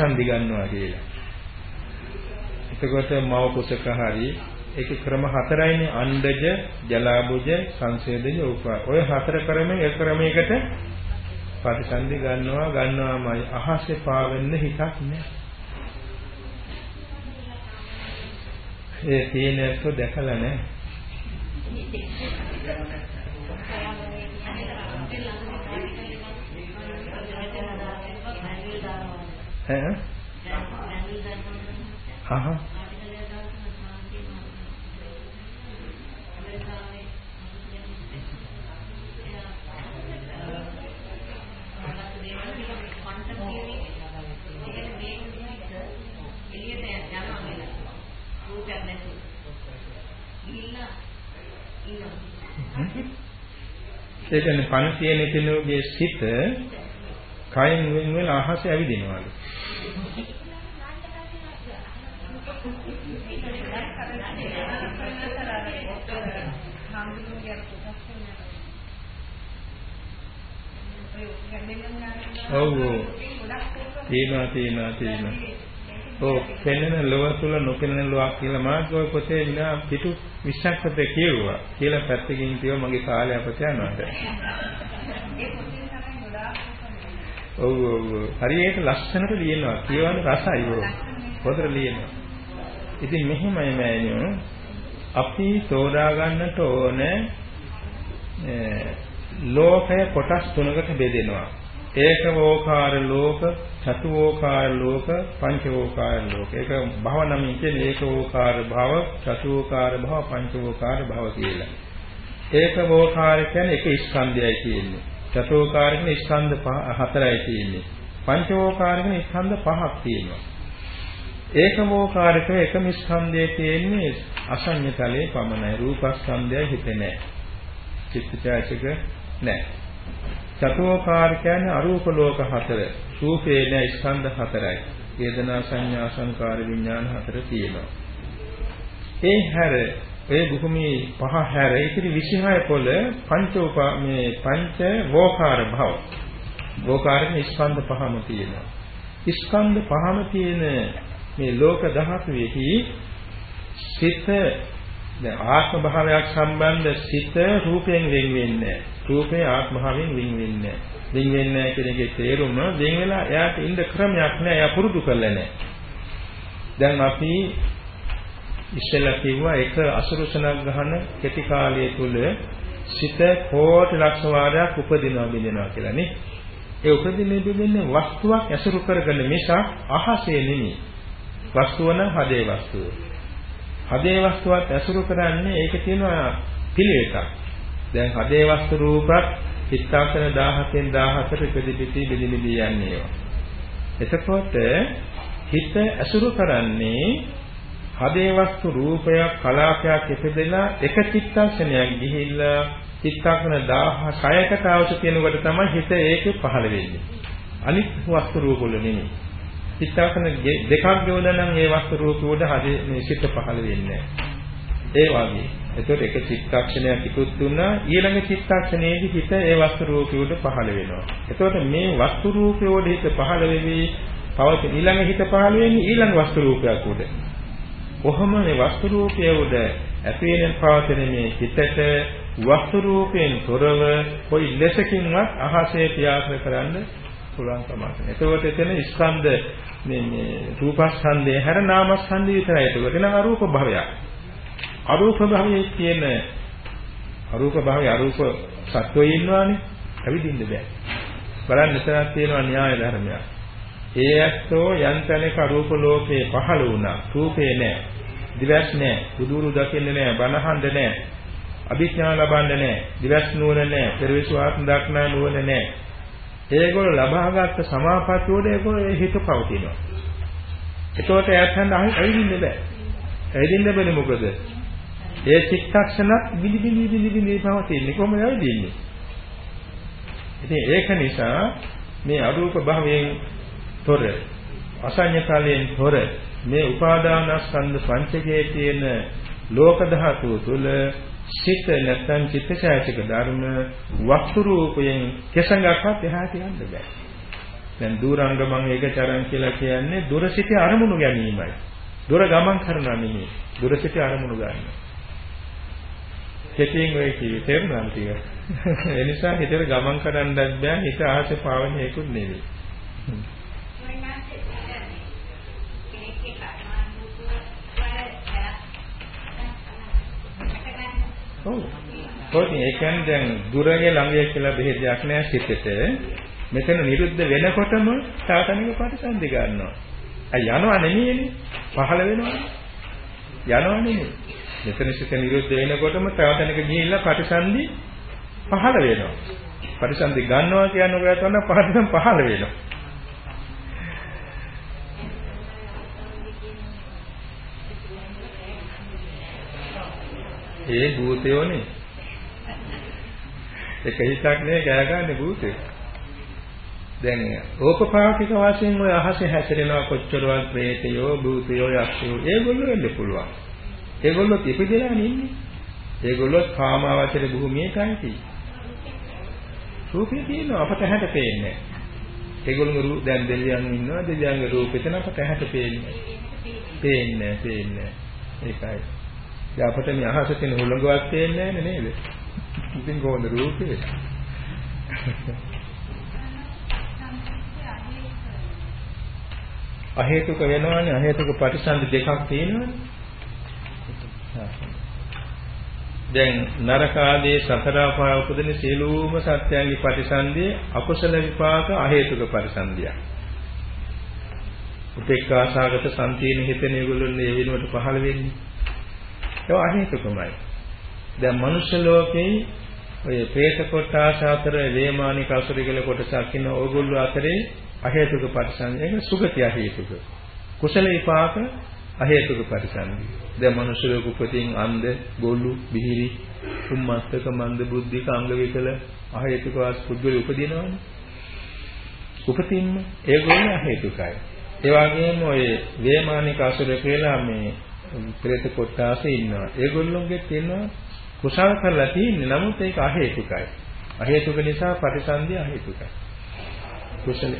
ප්‍රතිසන්දි ගන්නවා කියලා. එතකොට මව කුසක හරි ඒක ක්‍රම හතරයිනේ අණ්ඩජ, ජලාබුජ, සංසේදජ, උපා. ඔය හතර ක්‍රමෙන් එක ක්‍රමයකට ප්‍රතිසන්දි ගන්නවා ගන්නවාමයි අහසේ පාවෙන්න හිතක් නැහැ. ඒ තියෙනක දැකලා නැහැ. ඈ? අහහ ඒ කියන්නේ තියෙන කෙනෙකුගේ සිත කයින් වෙන වෙලා අහස ඇවිදිනවලු. ඔව්. ඔව් තියෙනවා තියෙනවා තියෙනවා ඔව් පෙනෙන ලොව තුල නොපෙනෙන ලොවක් කියලා මාත් ඔය පොතේ විනා පිටු 20ක් පොතේ කියුවා කියලා පැත්තකින් කියව මගේ කාලය අපත යනවාට. ඔව් ඔව් හරියට ලස්සනට ලියනවා. කියවන රසයි ඔව්. පොතේ ලියනවා. ඉතින් මෙහෙමයි මෑණියෝ. අපි තෝරා ගන්නට ඕනේ ලෝකය කොටස් තුනකට බෙදෙනවා ඒකවෝකාර ලෝක, චතුවෝකාර ලෝක, පංචවෝකාර ලෝක. ඒක භව නමින් කියන්නේ ඒකවෝකාර භව, චතුවෝකාර භව, පංචවෝකාර භව කියලා. ඒකවෝකාර කියන්නේ එක ස්කන්ධයයි කියන්නේ. චතුවෝකාර කියන්නේ ස්කන්ධ හතරයි තියෙන්නේ. පංචවෝකාර කියන්නේ ස්කන්ධ පහක් තියෙනවා. ඒකමෝකාරක එකම ස්කන්ධයේ තියෙන්නේ අසඤ්ඤතලයේ පමණයි. රූපස්කන්ධය හිතේ නැහැ. චිත්තචෛතසික නැහැ. චතුෝකාර කියන්නේ අරූප ලෝක හතර. රූපේ නෑ ස්කන්ධ හතරයි. වේදනා සංඥා සංකාර විඥාන හතර තියෙනවා. ඒ හැර ඒ භූමි පහ හැර ඉතිරි 26 පොළ පංචෝපා මේ පංච වෝකාර භව. වෝකාරනේ ස්කන්ධ පහම තියෙනවා. ස්කන්ධ පහම තියෙන මේ ලෝක ධාතුවේහි සිත දැන් ආත්ම භාවයක් සම්බන්ධ සිත රූපයෙන් වෙන් වෙන්නේ රූපේ ආත්ම භාවයෙන් වෙන් වෙන්නේ වෙන් වෙන්නේ කියන එකේ තේරුම වෙන් වෙලා එයාට ඉන්න ක්‍රමයක් නෑ එයා පුරුදු කරලා නෑ දැන් අපි ඉස්සෙල්ලා කිව්වා එක අසුරුසනක් ගහන කෙටි කාලය තුල සිත කෝටි ලක්ෂ වාරයක් උපදිනවා බිඳිනවා කියලා නේ. ඒ උපදින්නේ බිඳින්නේ වස්තුවක් ඇසුරු කරගෙන මිසක් අහසේ නෙමෙයි. වස්තුව නම් හදේ වස්තුව. හදේ වස්තුවත් ඇසුරු කරන්නේ ඒක තියෙනවා පිළිවෙතක්. දැන් හදේ වස්තු රූපත් චිත්තාසන 17න් 17ට ඉදිරිපිටි බෙදිමිදි යන්නේ ඒවා. එතකොට හිත ඇසුරු කරන්නේ හදේ වස්තු රූපයක් කලාපයක් ඉපදෙලා එක චිත්තක්ෂණයක් ගිහිල්ලා චිත්තක්ෂණ 16කට අවශ්‍ය කෙනෙකුට තමයි හිත ඒකේ පහළ වෙන්නේ. අනිත් වස්තු රූප වල නෙමෙයි. චිත්තාසන දෙකක් ගෙවලා නම් ඒ වස්තු රූප උඩ හදේ මේ සිත් පහළ වෙන්නේ ඒ වගේ. එතකොට එක චිත්තක්ෂණයක් ඉක්ුත් දුන්නා ඊළඟ චිත්තක්ෂණයේදී හිත ඒ වස්තු රූපය උඩ පහළ වෙනවා. එතකොට මේ වස්තු රූපය උඩ හිත පහළ වෙවි පවතින ඊළඟ හිත පහළ වෙන්නේ ඊළඟ වස්තු රූපයක් උඩ. කොහොම මේ වස්තු රූපය උඩ ඇපේන පවතින මේ හිතට වස්තු රූපයෙන් තොරව කොයි ලෙසකින්වත් අහසේ ක්‍රියාත්මක කරන්න පුළුවන් කමක් නැහැ. එතකොට එතන ස්කන්ධ මේ මේ රූපස්කන්ධය හැර නාමස්කන්ධය විතරයි. එතකොට නම් අරූප භවයක්. අරූප භවයේ තියෙන අරූප භවයේ අරූප සත්වෝ ඉන්නවානේ. ඇවිදින්න බෑ. බලන්න එතනක් තියෙනවා න්‍යාය ධර්මයක්. ඒ ඇත්තෝ යන්තනක අරූප ලෝකේ පහළ වුණා. රූපේ නෑ. දිවස් නෑ. බුදුරු දකින්නේ නෑ. බණහඬ නෑ. අභිඥා ලබන්නේ නෑ. දිවස් නුවණ නෑ. පෙරවිසු ආත්ම දක්නා නුවණ නෑ. ඒගොල්ලෝ ලබාගත් සමාපatti වල ඒගොල්ලෝ හිත පවතිනවා. ඒතකොට එයාට ඇවිදින්න බෑ. ඇවිදින්න බැරි මොකද? ඒ චිත්තක්ෂණත් බිලි බිලි බිලි බිලි පවතින්නේ කොහොමද ඇවිදින්නේ? ඉතින් ඒක නිසා මේ අරූප භාවයෙන් තොර අසඤ්ඤකාලයෙන් තොර මේ උපාදානස්කන්ධ පංචකයේ තියෙන ලෝක ධාතුව තුළ සිත නැත්නම් චිත්තචෛතසික ධර්ම වස්තු රූපයෙන් කෙසඟක්වත් එහාට යන්න බෑ. දැන් දූරංගමං ඒකචරං කියලා කියන්නේ දුර සිට අරමුණු ගැනීමයි. දුර ගමන් කරනවා නෙමෙයි. දුර සිට අරමුණු ගන්න. කෙටියෙන් ඔය කිව්වේ තේරුණාද ටික? ඒ නිසා හිතේ ගමන් කරන්නත් බෑ හිත ආසේ පාවන හේකුත් නෙවෙයි. ඔව්. කොහොමද ඒ කියන්නේ දැන් දුරගේ ළඟය කියලා බෙහෙදයක් නෑ සිතට. මෙතන නිරුද්ධ වෙනකොටම සාතනික ප්‍රතිසන්දි ගන්නවා. අය යනවා නෙමෙයිනේ. පහළ වෙනවා. යනවා නෙමෙයි. මෙතන සිත නිරුද්ධ වෙනකොටම සාතනික ගිහිල්ලා ප්‍රතිසන්දි පහළ වෙනවා. ප්‍රතිසන්දි ගන්නවා කියන්නේ ඔයගොල්ලෝ තමයි පහළ පහළ වෙනවා. ඒ භූතයෝනේ. එක හිතක් නේ ගෑ ගන්න භූතේ. දැන් ඕපපාතික වශයෙන් ඔය අහසේ හැසිරෙනවා කොච්චරවත් ප්‍රේතයෝ භූතයෝ යක්ෂයෝ ඒගොල්ලෝ වෙන්න පුළුවන්. ඒගොල්ලෝ ඉපදෙලා ඉන්නේ. ඒගොල්ලෝ කාමාවචර භූමියේ කයිති. රූපේ තියෙනවා අපට ඇහැට පේන්නේ. ඒගොල්ලෝ දැන් දෙවියන් ඉන්නවා දෙවියන්ගේ රූපෙතන අපට ඇහැට පේන්නේ. පේන්නේ පේන්නේ. ඒකයි. දැන් අපිට මේ අහස තියෙන හුළඟවත් පේන්නේ නැහැ නේද? ඉතින් කොහොමද රූපේ? අහේතුක වෙනවනේ අහේතුක ප්‍රතිසන්දි දෙකක් තියෙනවනේ. දැන් නරක ආදී සතර අපාය උපදින සියලුම සත්‍යයන්ගේ ප්‍රතිසන්දිය අකුසල විපාක අහේතුක ප්‍රතිසන්දියක්. උපේක්ඛාසගත සම්පීන හිතේ ඒගොල්ලෝ මේ වෙනුවට පහළ වෙන්නේ. ඒවා අහේතුකමයි. දැන් මනුෂ්‍ය ලෝකේ ඔය പ്രേත කොටස අතර වේමානික අසුරිකල කොටසක් ඉන්න ඕගොල්ලෝ අතරේ අහේතුක පරිසංගය ඒක සුගතිය හේතුක. කුසල විපාක අහේතුක පරිසංගය. දැන් මනුෂ්‍ය ලෝක උපතින් අන්ධ, ගොළු, බිහිරි, උම්මත්තක මන්ද බුද්ධික අංග විකල අහේතුක වාස් පුද්ගල උපදිනවනේ. උපතින්ම ඒගොල්ලෝ අහේතුකයි. ඒ වගේම ඔය වේමානික අසුර කියලා මේ ප්‍රේත කොටාසේ ඉන්නවා. ඒගොල්ලොන්ගේ තියෙනවා කුසල් කරලා තියෙන්නේ. නමුත් ඒක අහේතුකයි. අහේතුක නිසා ප්‍රතිසන්දිය අහේතුකයි. කුසල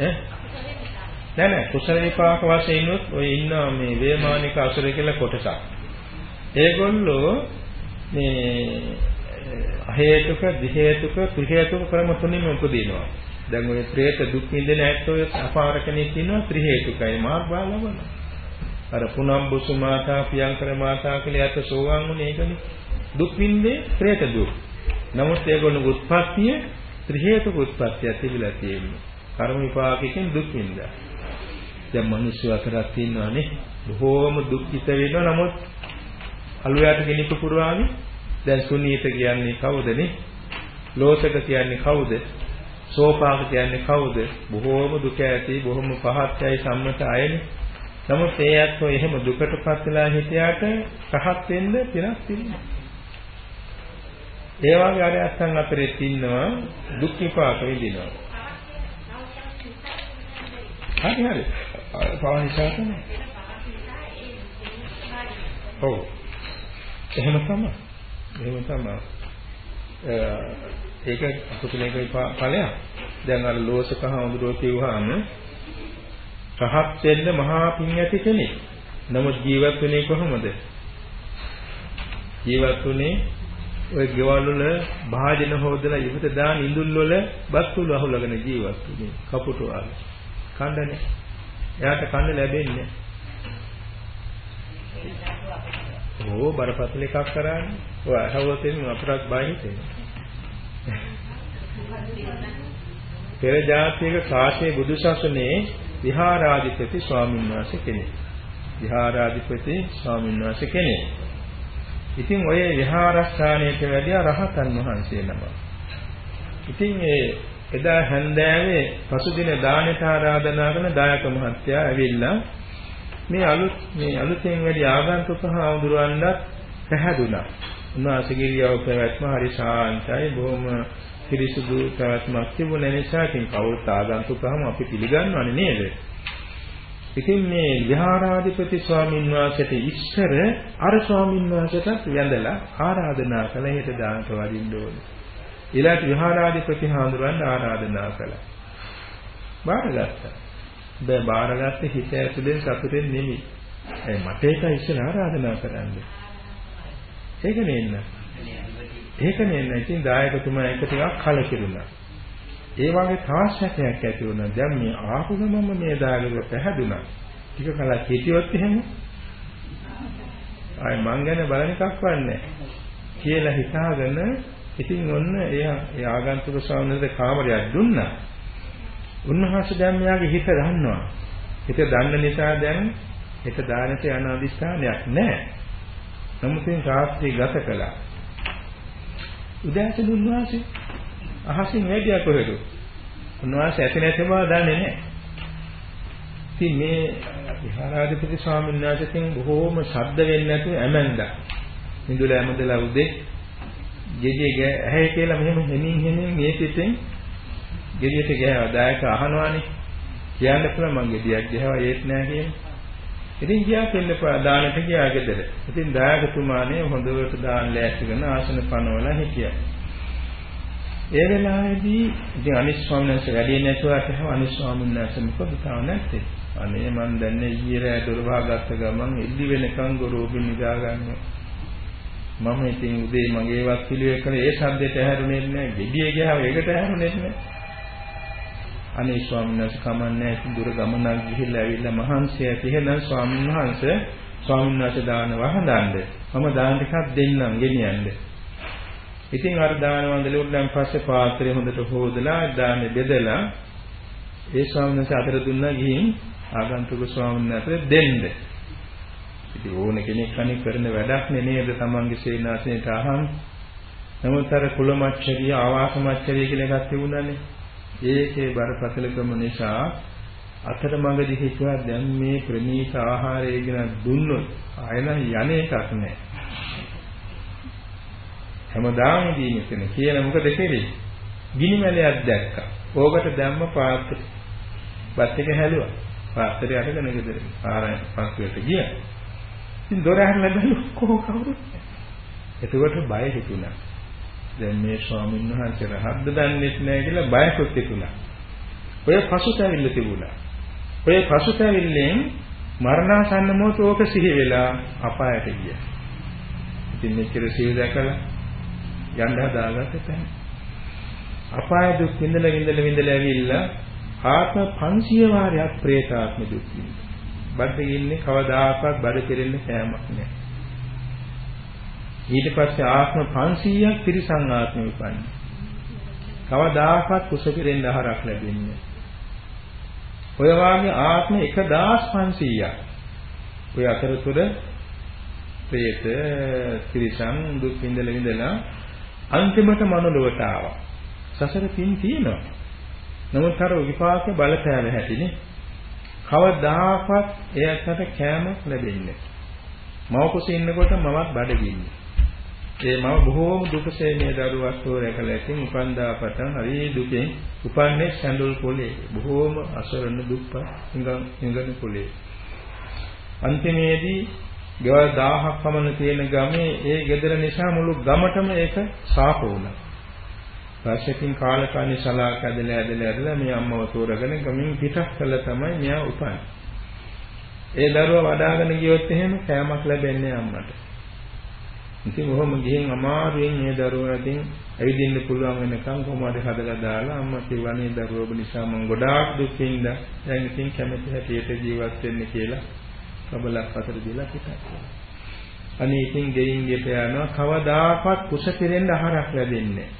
ඈ නෑ නෑ කුසල විපාක වශයෙන් උත් ඔය ඉන්න මේ වේමානික අසුර කියලා කොටසක්. ඒගොල්ලෝ මේ හේතුක, දි හේතුක, ත්‍රි හේතුක ක්‍රම තුනෙන් උපදිනවා. දැන් ඔය പ്രേත දුක් විඳින ඇත්තෝ අපාරකණේ කියනවා ත්‍රි හේතුකයි මාර්ගාලවන. අර පුනම්බුසු මාතා, පියංකර මාතා කියලා ඇත්ත සෝවාන් වුණේ ඒකනේ. දුක් විඳේ പ്രേත දුක්. නමුත් ඒගොල්ලෝ උත්පත්තිය ත්‍රි හේතුක උත්පත්තිය තිබිලා තියෙනවා. කර්ම විපාකයෙන් දුක් විඳා. දැන් මිනිස්සු අතරක් තියෙනවානේ බොහෝම දුක්ඛිත වෙනවා නමුත් අලුයට කෙනෙකු පුරවාගේ දැන් සුනීත කියන්නේ කවුදනේ? ලෝසක කියන්නේ කවුද? සෝපාක කියන්නේ කවුද? බොහෝම දුක ඇති බොහෝම පහත් ඇයි සම්මත අයනේ. නමුත් ඒ ඇත්තෝ එහෙම දුකටපත් වෙලා හිටියාට රහත් වෙන්න පිනක් තිබුණා. ඒ වගේ අරයන් අතරේ ඉන්නවා දුක් විපාක විඳිනවා. හරි හරි. පවහිසා තමයි. ඔව්. එහෙම තමයි. එහෙම තමයි. ඒක අකුසලයක ඵලයක්. දැන් අර ලෝසක හඳුරෝ කිව්වහම රහත් වෙන්න මහා පිං ඇති කෙනෙක්. නමුත් ජීවත් වෙන්නේ කොහොමද? ජීවත් වුනේ ඔය ගෙවල් වල භාජන හොදලා ඉවත දාන ඉඳුල් වල බත්තුළු අහුලගෙන ජීවත් වුනේ. කපුටු වගේ. කණ්ඩනේ. එයාට කන්න ලැබෙන්නේ ඕ බරපතල එකක් කරන්නේ. ඔය අහවොත් එන්නේ අපරාධ බය හිතෙන්නේ. පෙර ජාතියක කාශ්‍යප බුදු සසුනේ විහාරාධිපති ස්වාමීන් වහන්සේ කෙනෙක්. විහාරාධිපති ස්වාමීන් වහන්සේ කෙනෙක්. ඉතින් ඔය විහාරස්ථානයට වැඩිය රහතන් වහන්සේ නම. ඉතින් ඒ එදා හැන්දෑවේ පසුදින දානට ආරාධනා කරන දායක මහත්තයා ඇවිල්ලා මේ අලුත් මේ අලුතෙන් වැඩි ආගන්තුක හාමුදුරුවන්වත් පැහැදුනා. උන්වහන්සේගේ ඉරියව් පැවැත්ම හරි ශාන්තයි බොහොම පිරිසුදු පැවැත්මක් තිබුණ නිසා ඉතින් කවුරුත් ආගන්තුකවම අපි පිළිගන්නවනේ නේද? ඉතින් මේ විහාරාධිපති ස්වාමීන් වහන්සේට ඉස්සර අර ස්වාමීන් වහන්සේටත් වැඳලා ආරාධනා කළ හේත දානට වඩින්න ඕනේ. ඊළඟ විහාරාධිපති හාමුදුරන් ආරාධනා කළා. බාරගත්තා. බෑ බාරගත්තේ හිත ඇතුලෙන් සතුටෙන් නෙමෙයි. ඒ මට ඒක ඉස්සෙල්ලා ආරාධනා කරන්නේ. ඒක නෙන්න. ඒක නෙන්න. ඉතින් දායකතුමා එක ටිකක් කලකිරුණා. ඒ වගේ තාක්ෂණයක් ඇති වුණා. දැන් මේ ආපු ගමම මේ දායකව පැහැදුනා. ටික කලක් හිටියොත් එහෙම ආයි මං ගැන බලන එකක් වන්නේ කියලා හිතාගෙන ඉතින් ඔන්න එයා ඒ ආගන්තුක ස්වාමීන් වහන්සේ කාමරයක් දුන්නා. උන්වහන්සේ දැන් මෙයාගේ හිත දන්නවා. හිත දන්න නිසා දැන් හිත දානට යන අදිස්ථානයක් නැහැ. නමුත් මේ රාත්‍රී ගත කළා. උදෑසන උන්වහන්සේ අහසින් වැඩිය කොහෙද? උන්වහන්සේ ඇති නැති බව දන්නේ නැහැ. ඉතින් මේ විහාරාධිපති ස්වාමීන් වහන්සේගෙන් බොහෝම ශබ්ද වෙන්නේ නැතුව ඇමෙන්දා. මිදුල ඇමදලා උදේ ගෙඩිය ඇහැ කියලා මෙහෙම හෙමින් හෙමින් මේ පිටින් ගෙඩියට ගෑවා. දායක අහනවානේ. කියන්න පුළුවන් මං ගෙඩියක් ගෑවා ඒත් නෑ කියන්නේ. ඉතින් ගියා කෙල්ලපා දානට ගියා ගෙදර. ඉතින් දායකතුමානේ හොඳට දාන ලෑස්ති කරන ආසන පනවලා හිටියා. ඒ වෙලාවේදී ඉතින් අනිත් ස්වාමීන් වහන්සේ වැඩි නැතුව අතහම අනිත් ස්වාමීන් වහන්සේ මොකද තාම නැත්තේ. අනේ මන් දැන්නේ ඊයේ රෑ දොර වහගත්ත ගමන් එල්ලි වෙනකන් ගොරෝබින් නිදා ගන්නවා. මම ඉතින් උදේ මගේවත් පිළිවෙල කළේ ඒ සද්දෙට ඇහැරුනේ නැහැ. gediye ගියාම ඒකට ඇහැරුනේ නැහැ. අනේ ස්වාමීන් වහන්සේ කමන්නේ ඉතින් දුර ගමනක් ගිහිල්ලා ඇවිල්ලා මහන්සිය ඇති එහෙනම් ස්වාමීන් වහන්සේ ස්වාමීන් වහන්සේ දාන වහඳන්න. මම දාන ටිකක් දෙන්නම් ගෙනියන්න. ඉතින් අර දාන වන්දලේ උඩන් පස්සේ පාත්‍රය හොඳට හොදලා දාන්නේ බෙදලා ඒ ස්වාමීන් වහන්සේ අතර දුන්නා ගිහින් ආගන්තුක ස්වාමීන් වහන්සේ දෙන්න. ඉතින් ඕන කෙනෙක් අනික් කරන වැඩක් නේද තමන්ගේ සේනාසනයට අහන්. නමුත් අර කුලමච්චරිය ආවාස මච්චරිය කියලා එකක් තිබුණානේ. ඒකේ බරපතලකම නිසා අතරමඟදී හිතුවා දැන් මේ ප්‍රණීත ආහාරය ගැන දුන්නොත් ආයන යන්නේ එකක් නැහැ. හැමදාම දීමකන කියලා මොකද කෙරේ? ගිනි මැලයක් දැක්කා. ඕකට දැම්ම පාත්‍රය. බත් එක හැලුවා. පාත්‍රය අරගෙන ගෙදර පාරෙන් පස්සෙට ගියා. ඉතින් දොර අරලා බැලුවා කොහොම කවුරුත් එතකොට බය හිතුණා. දැන් මේ ස්වාමීන් වහන්සේ රහත්ද දන්නේ නැහැ කියලා බයකොත් හිතුණා. ඔය පසුතැවිල්ල තිබුණා. ඔය පසුතැවිල්ලෙන් මරණාසන්න මොහොතෝක සිහි වෙලා අපායට ගියා. ඉතින් මෙච්චර සිහි දැකලා යන්න හදාගත්ත තැන. අපාය දුක් විඳලා විඳලා විඳලා ඇවිල්ලා ආත්ම 500 වාරයක් പ്രേතාත්ම දුක් විඳිනවා. බඩේ ඉන්නේ කවදාකවත් බඩ කෙරෙන්න කෑමක් නැහැ. ඊට පස්සේ ආත්ම 500ක් තිරිසන් ආත්ම උපන්නේ. කවදාකවත් කුස කෙරෙන්න ආහාරක් ලැබෙන්නේ ඔය වාගේ ආත්ම 1500ක්. ඔය අතරතුර പ്രേත තිරිසන් දුක් විඳලා විඳලා අන්තිමට මනෝලවට ආවා. සසර පින් තියෙනවා. නමුත් අර විපාක බලපෑම හැටිනේ කවදාකවත් එයාට කෑමක් ලැබෙන්නේ මව කුසේ ඉන්නකොට මමත් බඩගින්නේ. ඒ මම බොහෝම දුකසේ මේ දරුවක් හොරකලා ඉතින් උපන්දා පටන් හරි දුකෙන් උපන්නේ සැඬුල් පොලේ. බොහෝම අසරණ දුප්පත් ඉංගන් ඉංගන පොලේ. අන්තිමේදී ගෙවල් 1000ක් පමණ තියෙන ගමේ ඒ ගෙදර නිසා මුළු ගමටම ඒක සාප වුණා. පස්සෙකින් කාලකන්ණි සලාක ඇදලා ඇදලා ඇදලා මේ අම්මව තෝරගෙන ගමින් පිටක් කළා තමයි මෙයා උපන්නේ. ඒ දරුවා වඩාගෙන ගියොත් එහෙම කෑමක් ලැබෙන්නේ අම්මට. ඉතින් කොහොම ගිහින් අමාරුවෙන් මේ දරුවාටින් ඇවිදින්න පුළුවන් වෙනකන් කොහොම හරි හදලා දාලා අම්මා කිව්වනේ දරුවෝ නිසා මම ගොඩාක් දුක් විඳා. දැන් ඉතින් කැමති හැටියට ජීවත් වෙන්න කියලා කබලක් අතර දීලා පිටත්. අනේ ඉතින් ගෙයින් ගෙට යනවා කවදාකවත් කුස කෙරෙන්න ආහාරයක් ලැබෙන්නේ නැහැ.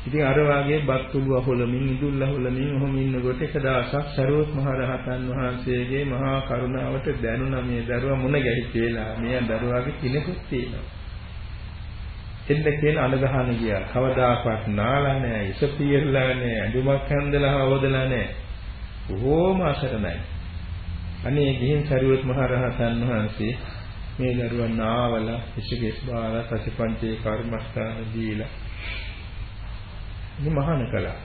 ඉතින් අර වාගේ බත් තුළු අහොලමින් ඉදුල් අහොලමින් ඔහොම ඉන්නකොට එක දවසක් සරුවත් මහ රහතන් වහන්සේගේ මහා කරුණාවට දැනුණා මේ දරුවා මුණ ගැහිච්ච වෙලාව. මේ දරුවාගේ කිනකුත් තියෙනවා. එන්න කියන අලගහන ගියා. කවදාකවත් නාලා නැහැ, ඉස පියරලා නැහැ, අඳුමක් හැන්දලා හවදලා නැහැ. බොහෝම අසරණයි. අනේ ගිහින් සරුවත් මහ රහතන් වහන්සේ මේ දරුවා නාවලා ඉසිගෙස් බාලා සතිපංචේ කර්මස්ථාන දීලා මහාන කළා.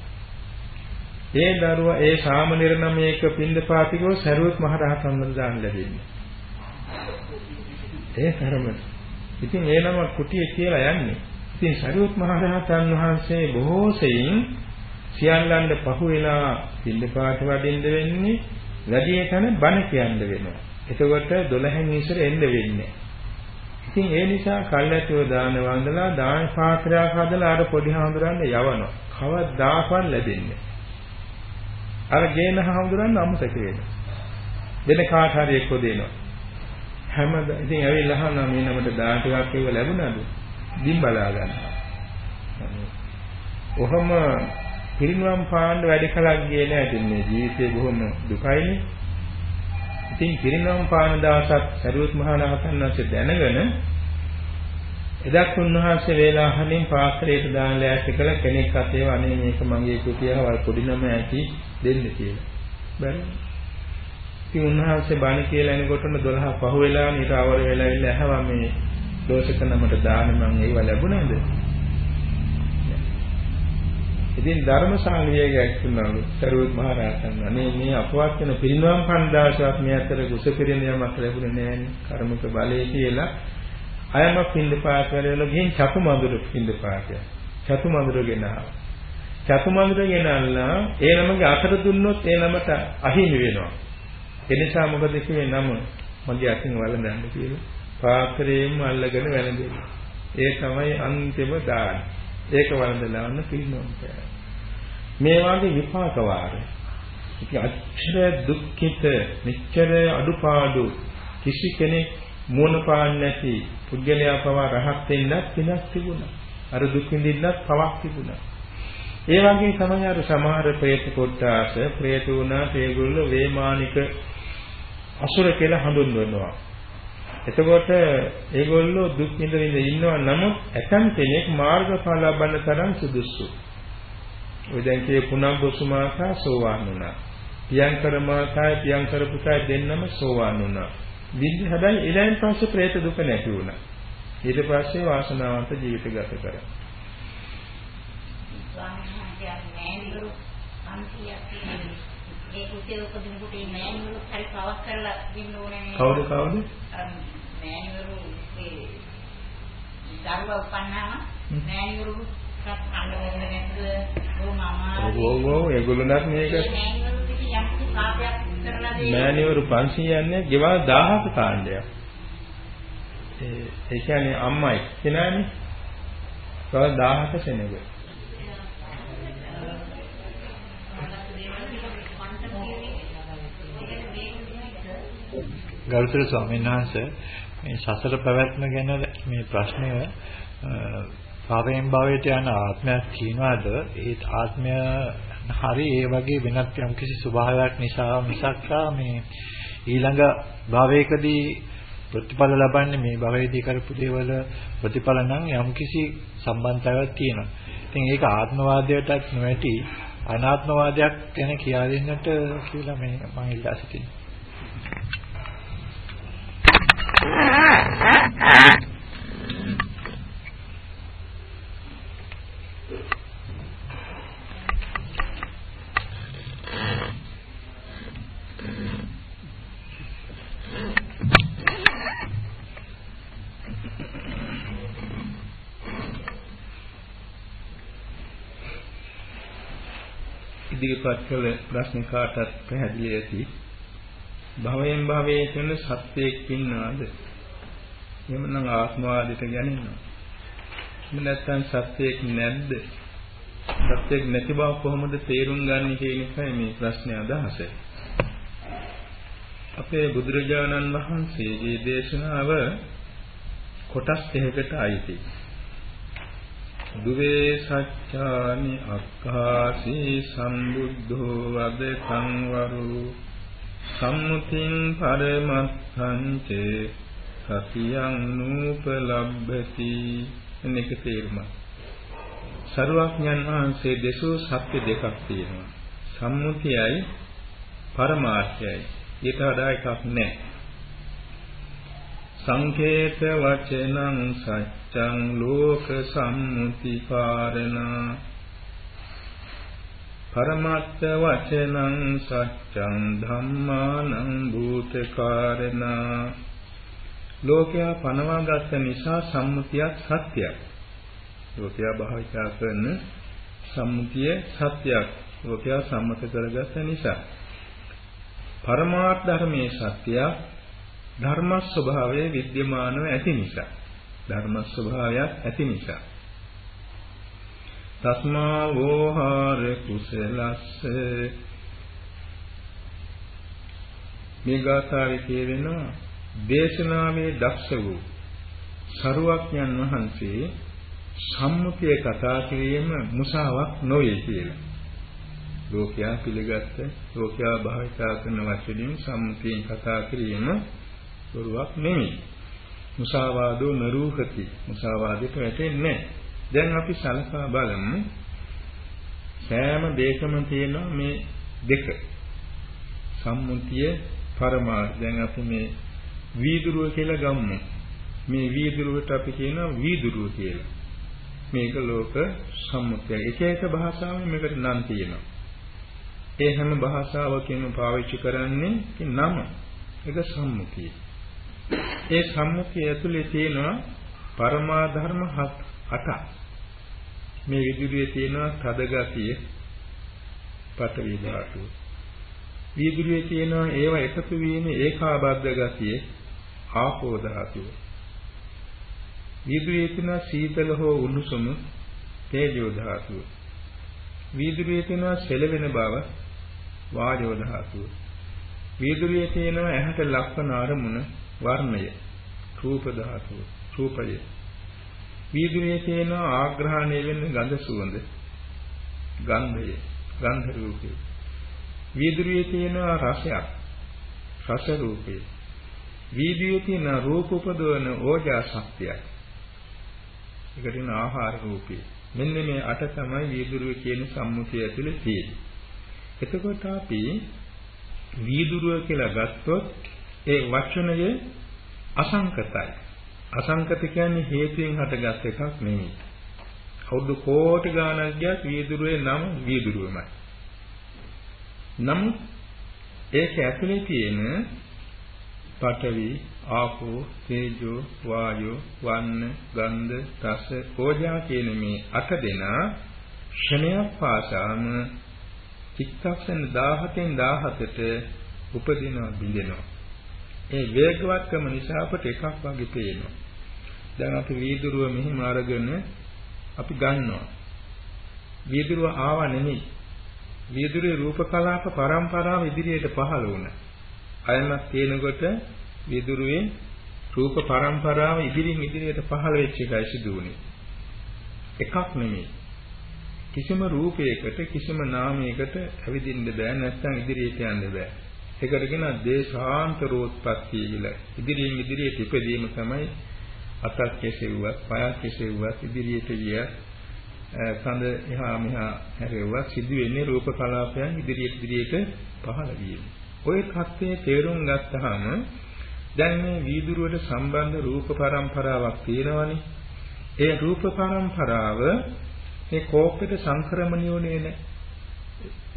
ඒ දරුවා ඒ සාමනීර නමේක පින්දපාතිකව සරුවත් මහ රහතන් වහන්සේ ලැබෙන්නේ. ඒ තරම. ඉතින් ඒ නම කුටිය කියලා යන්නේ. ඉතින් සරුවත් මහ රහතන් වහන්සේ බොහෝ සෙයින් සියල්ලන්ට පහු වෙලා පිළිපාත වඩින්න වෙන්නේ වැඩි තැන බණ කියන්න වෙනවා. එතකොට 12න් ඉස්සර එන්න වෙන්නේ. ඉතින් ඒ නිසා කල්ැතුව දාන වන්දලා දාන පාත්‍රයක් හදලා අර පොඩි හාමුදුරන්ට යවනවා. කවදාකවත් ලැබෙන්නේ. අර ගේන හාමුදුරන් අමතක වෙනවා. වෙන කාට හරි එක්ක දෙනවා. හැමද ඉතින් ඇවිල්ලා අහනවා මේ නමට දාන ටිකක් ඒව ලැබුණාද? දින් බලා ගන්නවා. ඔහම පිරිනුවම් පාන්න වැඩි කලක් ගියේ නැහැ. ඉතින් මේ ජීවිතේ බොහොම දුකයිනේ. ඉතින් පිරිනුවම් පාන දවසක් සරුවත් මහ රහතන් වහන්සේ දැනගෙන එදත් උන්වහන්සේ වේලාහලින් පාත්‍රයට දාන ලෑස්ති කළ කෙනෙක් අතේ අනේ මේක මගේ කුටියවල් පොඩි නම ඇති දෙන්න කියලා. බැරි. ඉතින් උන්වහන්සේ බණ කියලා එනකොටම 12 පහ වෙලා ඊට අවර වෙලා ඉන්න ඇහවා මේ දෝෂක නමට දාන මං ඒව ලැබුණාද? ඉතින් ධර්මශාලියේ ගැක්කුණලු සරුවත් මහ රහතන් අනේ මේ අපවත් වෙන පිරිනවම් 5000ක් මේ අතර කුස පිරිනවමක් ලැබුණේ නෑනේ කර්මක බලයේ කියලා. අයම පින්දපාත වල ගිහින් චතු මඳුරු පින්දපාතය චතු මඳුරු ගෙනාවා චතු මඳුරු ගෙනල්ලා ඒ නමගේ අතට දුන්නොත් ඒ නමට අහිමි වෙනවා. ඒ නිසා මොකද කියේ නම මගේ අතින් වළඳන්න කියලා. පාත්‍රයෙන් අල්ලගෙන වැළඳෙනවා. ඒ තමයි අන්තිම දාන. ඒක වළඳලා වන්න පිළිනොම් කරනවා. මේ වගේ විපාක වාර ඉතින් අච්චර දුක්ඛිත නිච්චර අඩුපාඩු කිසි කෙනෙක් මුණ පාන්නේ නැති පුද්ගලයා පවා රහත් වෙන්නත් වෙනස් තිබුණා. අර දුක් විඳින්නත් පවක් තිබුණා. ඒ වගේ තමයි අර සමහර പ്രേත කොට්ටාස പ്രേත වුණා ඒගොල්ලෝ වේමානික අසුර කියලා හඳුන්වනවා. එතකොට ඒගොල්ලෝ දුක් විඳින ඉන්නවා. නමුත් ඇතම් කෙනෙක් මාර්ගඵල ලබන්න තරම් සුදුසු. ඔය දැන් කියේ පුනම්බසු මාතා සෝවාන් වුණා. පියංකර මාතායි පියංකර පුතායි දෙන්නම සෝවාන් වුණා. විදි හැබැයි ඊළඟ පස්සේ പ്രേත දුක නැති වුණා. ඊට පස්සේ වාසනාවන්ත ජීවිත ගත කරා. කවුද කවුද? මෑණිවරු ඒ දරුවා උපන්නාම මෑණිවරු ඔව් ඔව් ඒගොල්ලන්වත් මේක මෑණිවරු කිසි යම් කිසි පාපයක් කරලා දෙන්නේ. මෑණිවරු 500 යන්නේ ගෙවල් 1000ක කාණ්ඩයක්. ඒ ඒ කියන්නේ අම්මයි කෙනානේ. තව 1000ක සෙනඟ. ගරුතර ස්වාමීන් වහන්සේ මේ සසර පැවැත්ම ගැන මේ ප්‍රශ්නය භවයෙන් භවයට යන ආත්මයක් තියනවාද ඒ ආත්මය හරි ඒ වගේ වෙනත් යම්කිසි ස්වභාවයක් නිසා මිසක් මේ ඊළඟ භවයකදී ප්‍රතිඵල ලබන්නේ මේ භවයේදී කරපු දේවල් ප්‍රතිඵල නම් යම්කිසි සම්බන්ධතාවයක් තියෙනවා. ඉතින් ඒක ආත්මවාදයටත් නොවැටි අනාත්මවාදයක් ගැන කියා දෙන්නට කියලා මේ මම ඉල්ලා සිටිනවා. Ah, ah, ah. ඉදිරිපත් කළ ප්‍රශ්න කාටත් පැහැදිලි ඇති. භවයෙන් භවයේ කියන සත්‍යයක් ඉන්නවද? එහෙමනම් ආත්මවාදයට ගැනෙනවා. එහෙම නැත්නම් සත්‍යයක් නැද්ද? සත්‍යයක් නැති බව කොහොමද තේරුම් ගන්න කියන එකයි මේ ප්‍රශ්නේ අදහස. අපේ බුදුරජාණන් වහන්සේගේ දේශනාව කොටස් දෙකකට අයිති. දුවේ සත්‍යානි අක්ඛාසී සම්බුද්ධෝ වද සංවරු සම්මුතින් පරමත්තං චේ සතියං නූපලබ්බති එන්නක තේරුම. සරුවඥන් වහන්සේ දෙසූ සත්‍ය දෙකක් තියෙනවා. සම්මුතියයි පරමාර්ථයයි. ඊට වඩා එකක් නැහැ. සංකේත වචනං සත්‍යං ලෝක සම්මුති කාරණා පරමත්ත වචනං සත්‍යං ධම්මානං භූත කාරණා ලෝකයා පනවා ගත්ත නිසා සම්මුතියක් සත්‍යයි. ලෝකයා භාවිතා කරන සම්මුතිය සත්‍යයක් ලෝකයා සම්මත කරගත්ත නිසා. පරමාර්ථ ධර්මයේ සත්‍යය ධර්ම ස්වභාවය विद्यමානව ඇති නිසා. ධර්ම ස්වභාවයක් ඇති නිසා. තස්මා වෝහාර කුසලස්ස. මේ ගාථාවේ කියවෙනවා දේශනාවේ දක්ෂ වූ සරුවක්ඥන් වහන්සේ සම්මුතිය කතා කිරීම මුසාවක් නොවේ කියලා. ලෝකයා පිළිගත්ත ලෝකයා භාවිතා කරන වචනින් සම්මුතියෙන් කතා කිරීම බොරුවක් නෙමෙයි. මුසාවාදෝ නරූහති. මුසාවාදයට වැටෙන්නේ දැන් අපි සලකා බලමු. සෑම දෙයකම තියෙනවා මේ දෙක. සම්මුතිය පරමාර්ථ. දැන් අපි මේ වීදුරුව කියලා ගමු. මේ වීදුරුවට අපි කියනවා වීදුරුව කියලා. මේක ලෝක සම්මුතිය. එක එක භාෂාවෙන් මේකට නම් තියෙනවා. ඒ හැම භාෂාවකින්ම පාවිච්චි කරන්නේ නම. ඒක සම්මුතිය. ඒ සම්මුතිය ඇතුලේ තියෙනවා පරමා ධර්ම 8ක්. මේ විදුලියේ තියෙනවා තද ගතිය පඨවි ධාතුව. විදුලියේ තියෙනවා ඒව එකතු වීමේ ඒකාබද්ධ ගතිය ආපෝ ධාතුව. විදුලියේ තියෙනවා සීතල හෝ උණුසුම තේජෝ ධාතුව. විදුලියේ තියෙනවා සෙලවෙන බව වායෝ ධාතුව. විදුලියේ තියෙනවා ඇහැට ලක්වන අරමුණ වර්ණය රූප ධාතුව රූපය. වීදුරේ තියෙන ආග්‍රහණය වෙන ගඳ සුවඳ ගන්ධය ගන්ධ රූපය. වීදුරේ තියෙන රසයක් රස රූපය. වීදුරේ තියෙන රූප උපදවන ඕජා ශක්තියක් ඒකට කියන ආහාර රූපය. මෙන්න මේ අට තමයි වීදුරුව කියන සම්මුතිය ඇතුලේ තියෙන්නේ. එතකොට අපි වීදුරුව කියලා ගත්තොත් ඒ වචනය අසංකතයි. අසංකත කියන්නේ හේතුයෙන් හටගත් එකක් නෙමෙයි. අවුරුදු කෝටි ගාණක් ගියත් වීදුරුවේ නම වීදුරුවමයි. නමුත් ඒක ඇතුලේ තියෙන පඨවි, ආපෝ, තේජෝ, වායෝ, වන්න, ගන්ධ, රස, ඕජා කියන මේ අට දෙනා ක්ෂණයක් පාසාම චිත්තක්ෂණ 17න් 17ට උපදිනවා බිඳෙනවා. ඒ වේගවත්කම නිසා අපට එකක් වගේ පේනවා. දැන් අපි වීදුරුව මෙහිම අරගෙන අපි ගන්නවා. වීදුරුව ආව නෙමෙයි. වීදුරුවේ රූප කලාප පරම්පරාව ඉදිරියට පහළ වුණා. අයමක් තියෙනකොට වීදුරුවේ රූප පරම්පරාව ඉදිරින් ඉදිරියට පහළ වෙච්ච එකයි සිදු වුනේ. එකක් නෙමෙයි. කිසිම රූපයකට කිසිම නාමයකට ඇවිදින්න බෑ නැත්නම් ඉදිරියට යන්න බෑ. ඒකට කියන දේශාන්තරෝත්පත්තිය කියලා. ඉදිරියෙන් ඉදිරියට ඉපදීම තමයි අතක් කෙසෙව්වත්, පයක් කෙසෙව්වත් ඉදිරියට ගිය සඳ එහා මෙහා හැරෙව්වා සිදු වෙන්නේ රූප කලාපයන් ඉදිරියට ඉදිරියට පහළ වීම. ඔය தත්ත්වයේ තේරුම් ගත්තාම දැන් මේ වීදුරුවට සම්බන්ධ රූප පරම්පරාවක් තියෙනවනේ. ඒ රූප පරම්පරාව මේ කෝපයට සංක්‍රමණියෝනේ නැහැ.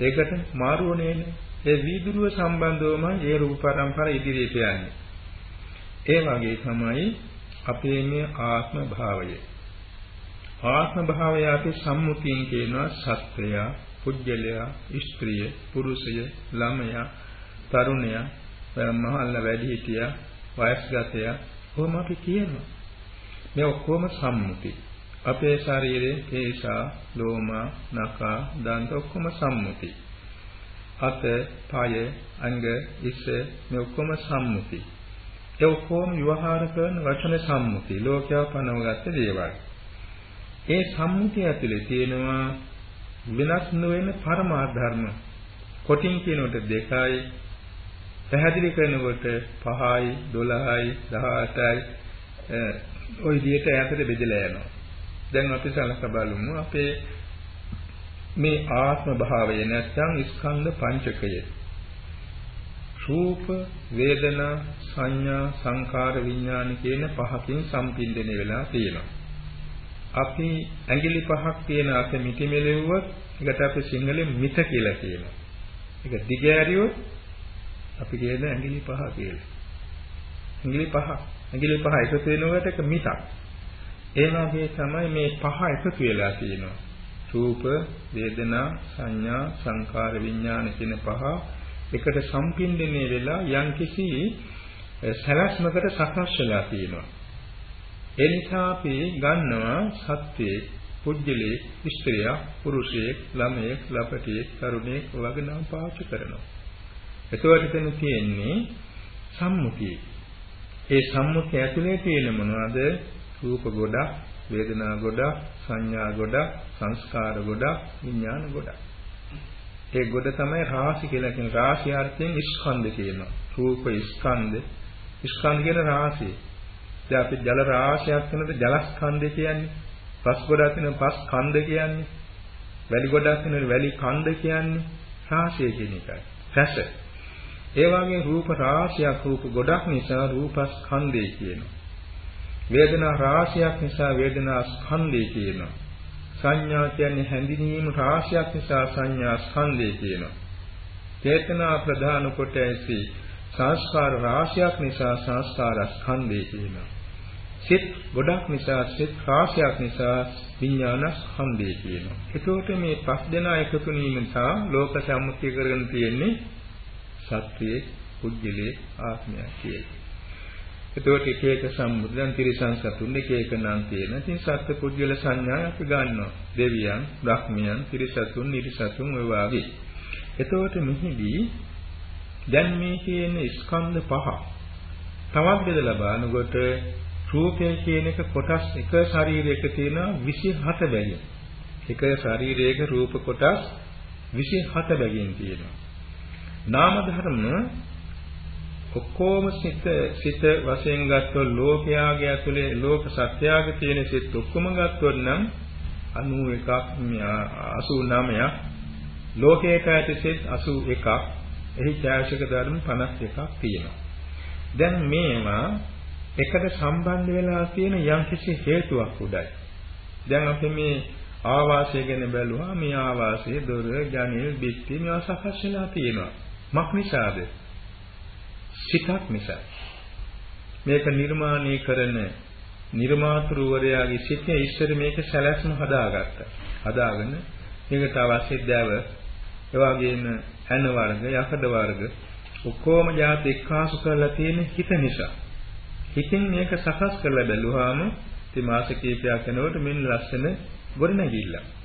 ඒකට මාරුවනේ නැහැ. ඒ වීදුරුව සම්බන්ධවම ඒ රූප පරම්පර ඉදිරියට යන්නේ. ඒ වගේ තමයි අපේ මේ ආත්ම භාවය. ආත්ම භාවය අපි සම්මුතියෙන් කියනවා සත්‍යය, පුජ්‍යලයා, ස්ත්‍රිය, පුරුෂය, ළමයා, තරුණයා, මහල්ල වැඩිහිටියා, වයස්ගතයා කොහොම අපි කියනවා. මේ ඔක්කොම සම්මුති. අපේ ශරීරයේ කේශා, ලෝම, නඛ, දන්ත ඔක්කොම සම්මුති. අත, පාය, අංග, ඉස්ස මේ ඔක්කොම සම්මුති. ඒ ඔක්කොම විවහාර කරන වචන සම්මුති. ලෝකයා පනවගත්ත දේවල්. ඒ සම්මුතිය ඇතුලේ තියෙනවා වෙනස් නොවන පරමාර්ථ ධර්ම. කොටින් කියනකොට දෙකයි පැහැදිලි කරනකොට 5යි 12යි 18යි ওই විදිහට ඈතට බෙදලා යනවා. දැන් අපි සලක බලමු අපේ මේ ආත්ම භාවය නැත්නම් ස්කන්ධ පංචකය රූප වේදනා සංඥා සංකාර විඥාන කියන පහකින් සම්පින්දණය වෙලා තියෙනවා. අපි ඇඟිලි පහක් තියෙන අත මිටි මෙලෙව්වොත් ඒකට අපි සිංහලෙන් මිත කියලා කියනවා. ඒක දිගෑරියොත් අපි කියන ඇඟිලි පහ කියලා. ඇඟිලි පහ ඇඟිලි පහ එකතු වෙනකොට ඒක මිතක්. ඒ වගේ තමයි මේ පහ එකතු වෙලා තියෙනවා. රූප, වේදනා, සංඥා, සංකාර, විඥාන කියන පහ එකට සම්පින්දණය වෙලා යම්කිසි සලස්මකට සකස් වෙලා තියෙනවා. ඒ නිසා අපි ගන්නවා සත්‍යයේ පුජ්‍යලේ ස්ත්‍රිය පුරුෂයෙක් ළමයෙක් ලපටියෙක් තරුණයෙක් වගේ නම් පාවිච්චි කරනවා. එතකොට එතන තියෙන්නේ සම්මුතිය. ඒ සම්මුතිය ඇතුලේ තියෙන මොනවද? රූප ගොඩක්, වේදනා ගොඩක්, සංඥා ගොඩක්, සංස්කාර ගොඩක්, විඥාන ගොඩක්. ඒ ගොඩ තමයි රාශි කියලා කියන රාශි අර්ථයෙන් ස්කන්ධ කියනවා. රූප ස්කන්ධ, ස්කන්ධ කියන රාශිය. දැන් අපි ජල රාශියක් වෙනද ජල ස්කන්ධය කියන්නේ. පස් ගොඩක් වෙන පස් කන්ද කියන්නේ. වැලි ගොඩක් වෙන වැලි කන්ද කියන්නේ. රාශිය කියන එකයි. රස. ඒ වගේ රූප රාශියක් රූප ගොඩක් නිසා රූපස්කන්ධය කියනවා. වේදනා රාශියක් නිසා වේදනා ස්කන්ධය කියනවා. සංඥා කියන්නේ හැඳිනීම රාශියක් නිසා සංඥා ස්කන්ධය කියනවා. චේතනා ප්‍රධාන කොට ඇසි සංස්කාර රාශියක් නිසා සංස්කාර ස්කන්ධය කියනවා. සිත් ගොඩක් නිසා සිත් රාශියක් නිසා විඥාන ස්කන්ධය කියනවා. ඒකෝට මේ පස් දෙනා එකතු වීම නිසා ලෝක සම්මුතිය කරගෙන තියෙන්නේ සත්‍යයේ පුජ්‍යලේ ආත්මය කියලා. එතකොට එක එක සම්මුතියන් තිරිසන් සතුන් එක එක නම් තියෙන. ඉතින් සත්‍ය පුජ්‍යල සංඥා අපි ගන්නවා. දෙවියන්, බ්‍රහ්මයන්, තිරිසතුන්, නිරිසතුන් ඔය වාගේ. එතකොට මෙහිදී දැන් මේ කියන ස්කන්ධ පහ තවත් බෙදලා බලනකොට රූපය කියන එක කොටස් එක ශරීරයක තියෙන 27 බැගින්. එක ශරීරයක රූප කොටස් 27 බැගින් තියෙනවා. නාම ධර්ම ඔක්කොම සිත සිත වශයෙන් ගත්තොත් ලෝකයාගේ ඇතුලේ ලෝක සත්‍යයේ තියෙන සිත් ඔක්කොම ගත්තොත් නම් 91ක් 89ක් ලෝකයට ඇති සිත් 81ක් එහි ඡායශක ධර්ම 51ක් තියෙනවා. දැන් මේවා එකට සම්බන්ධ වෙලා තියෙන යම්කිසි හේතුවක් උඩයි. දැන් අපි මේ ආවාසය ගැන බැලුවා මේ ආවාසයේ දොර, ජනෙල්, බිත්ති මේවා සකස් වෙලා තියෙනවා. මක් නිසාද? සිතක් නිසා. මේක නිර්මාණය කරන නිර්මාතෘවරයාගේ සිතේ ඉස්සර මේක සැලැස්ම හදාගත්තා. හදාගෙන මේකට අවශ්‍ය දැව, එවාගෙම හැන වර්ග, යකඩ වර්ග ඔක්කොම જાති එක්කාසු කරලා තියෙන හිත නිසා. හිතින් මේක සකස් කරලා බැලුවාම ඉතින් මාස කිහිපයක් යනකොට මෙන්න ලස්සන ගොඩනැගිල්ලක්.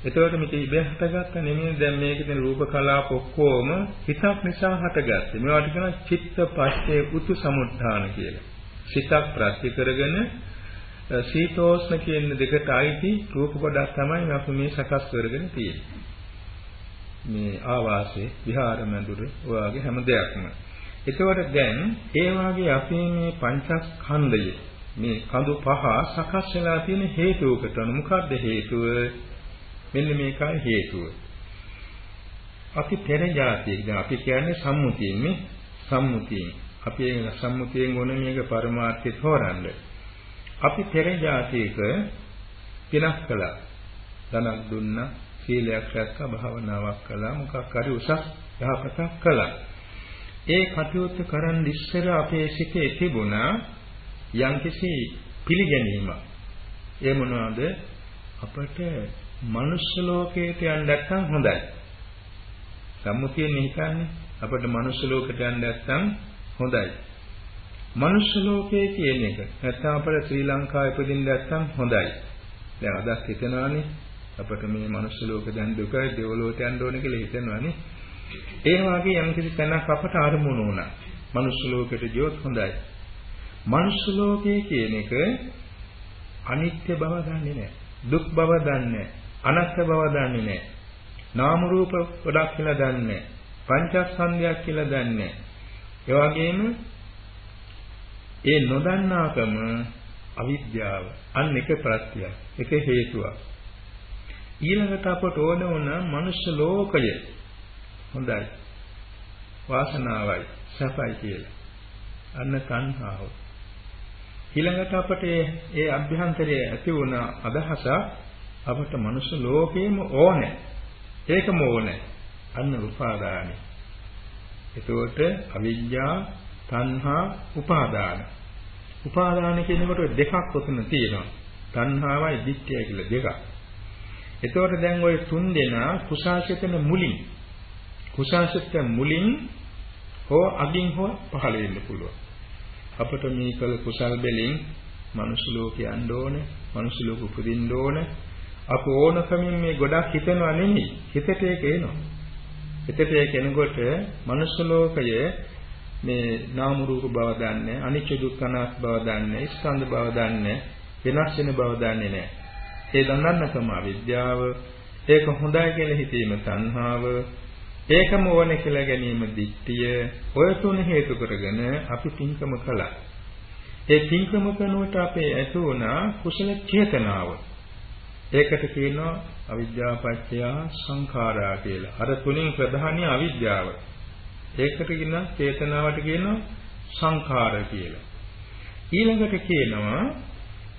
එතකොට මේක ඉබේ හටගත්ත නෙමෙයි දැන් මේකේ තියෙන රූප කලාප ඔක්කොම හිතක් නිසා හටගත්තේ. මේවට කියනවා චිත්ත පස්සේ උතු සමුත්ථාන කියලා. සිතක් ප්‍රත්‍ය කරගෙන සීතෝෂ්ණ කියන දෙකට අයිති රූප කොටස් තමයි අපි මේ සකස් කරගෙන තියෙන්නේ. මේ ආවාසයේ විහාර මඳුර ඔයගේ හැම දෙයක්ම. එතකොට දැන් ඒ වාගේ අපේ මේ පංචස්කන්ධය මේ කඳු පහ සකස් වෙලා තියෙන හේතුවකට මොකක්ද හේතුව? මෙන්න මේකයි හේතුව. අපි පෙර જાතියෙක් දැන් අපි කියන්නේ සම්මුතියෙන් මේ සම්මුතියෙන්. අපි ඒ සම්මුතියෙන් ඕන මේක පරමාර්ථය තෝරන්න. අපි පෙර જાතියක පිනක් කළා. ධනක් දුන්නා, සීලයක් රැක්කා, භාවනාවක් කළා, මොකක් හරි උසස් යහපතක් කළා. ඒ කටයුත්ත කරන් ඉස්සර අපේ සිතේ තිබුණා යම්කිසි පිළිගැනීමක්. ඒ මොනවාද? අපට මනුෂ්‍ය ලෝකයට යන්න නැත්නම් හොඳයි. සම්මුතියෙන් හිතන්නේ අපිට මනුෂ්‍ය ලෝකයට යන්න නැත්නම් හොඳයි. මනුෂ්‍ය ලෝකයේ කියන එක නැත්නම් අපිට ශ්‍රී ලංකාවේ ඉපදින්න නැත්නම් හොඳයි. දැන් අදත් හිතනවානේ අපිට මේ මනුෂ්‍ය ලෝකෙ දැන් දුකයි දෙවලෝට යන්න ඕනේ කියලා හිතනවානේ. ඒ වගේ යම් කිසි තැනක් අපට අරමුණු වුණා. මනුෂ්‍ය ලෝකෙට ගියොත් හොඳයි. මනුෂ්‍ය ලෝකයේ කියන එක අනිත්‍ය බව දන්නේ නැහැ. දුක් බව දන්නේ නැහැ. අනත්ත බව දන්නේ නැහැ. නාම රූප ගොඩක් කියලා දන්නේ නැහැ. පංචස්කන්ධයක් කියලා දන්නේ නැහැ. ඒ වගේම ඒ නොදන්නාකම අවිද්‍යාව. අන්න එක ප්‍රත්‍යක් එක හේතුවක්. ඊළඟට අපට ඕන වුණ මනුෂ්‍ය ලෝකය. හොඳයි. වාසනාවයි. සැපයි කියලා. අන්න තණ්හාව. ඊළඟට අපට ඒ අභ්‍යන්තරයේ ඇති වුණ අදහස අපට මනුෂ්‍ය ලෝකෙම ඕනේ. ඒකම ඕනේ. අන්න උපාදානයි. එතකොට අවිද්‍යා, තණ්හා, උපාදාන. උපාදාන කියනකොට දෙකක් ඔතන තියෙනවා. තණ්හාවයි දික්කය කියලා දෙකක්. එතකොට දැන් ওই තුන් දෙනා කුසාසිතන මුලින් කුසාසිත මුලින් හෝ අගින් හෝ පහළ වෙන්න පුළුවන්. අපට මේ කළ කුසල් බැලින් මනුස්ස ලෝකේ යන්න ඕනේ, මනුස්ස ලෝක උපදින්න ඕනේ. අප ඕනකමින් මේ ගොඩක් හිතනවා නෙමෙයි. හිතට ඒක එනවා. හිතට ඒක එනකොට මනුස්ස ලෝකයේ මේ නාම රූප බව දන්නේ, අනිත්‍ය දුක්ඛ අනාත්ම බව දන්නේ, ස්කන්ධ බව දන්නේ, වෙනස් වෙන බව දන්නේ නැහැ. ඒ දන්නන්නකම අවිද්‍යාව, ඒක හොඳයි කියලා හිතීම සංහාව, ඒකම ඕන කියලා ගැනීම දික්තිය, ඔය තුන හේතු කරගෙන අපි පින්කම කළා. ඒ පින්කම කරනකොට අපේ ඇති වුණා කුසල චේතනාව. ඒකට කියනවා අවිද්‍යාපච්චය සංඛාරා කියලා. අර තුنين ප්‍රධානිය අවිද්‍යාව. ඒකට කියනවා චේතනාවට කියනවා සංඛාර කියලා. ඊළඟට කියනවා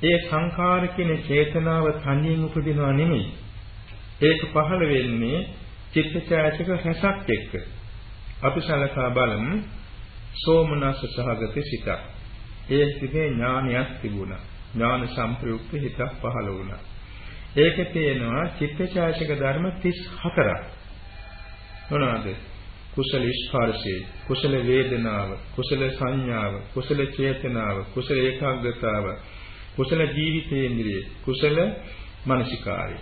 ඒ සංඛාර කියන චේතනාව තනියෙන් උපදිනවා නෙමෙයි. ඒක පහළ වෙන්නේ චිත්තචෛතක රසක් එක්ක. අපි සලකා බලමු සෝමනස්ස සහගත සිතක්. ඒ සිතේ ඥානයක් තිබුණා. ඥාන සම්ප්‍රයුක්ත හිතක් පහළ වුණා. ඒකේ තියෙනවා චිත්තචෛතසික ධර්ම 34ක්. මොනවාද? කුසල ස්පර්ශය, කුසල වේදනාව, කුසල සංඥාව, කුසල චේතනාව, කුසල ඒකාග්‍රතාව, කුසල ජීවිතේන්ද්‍රිය, කුසල මානසිකාරය.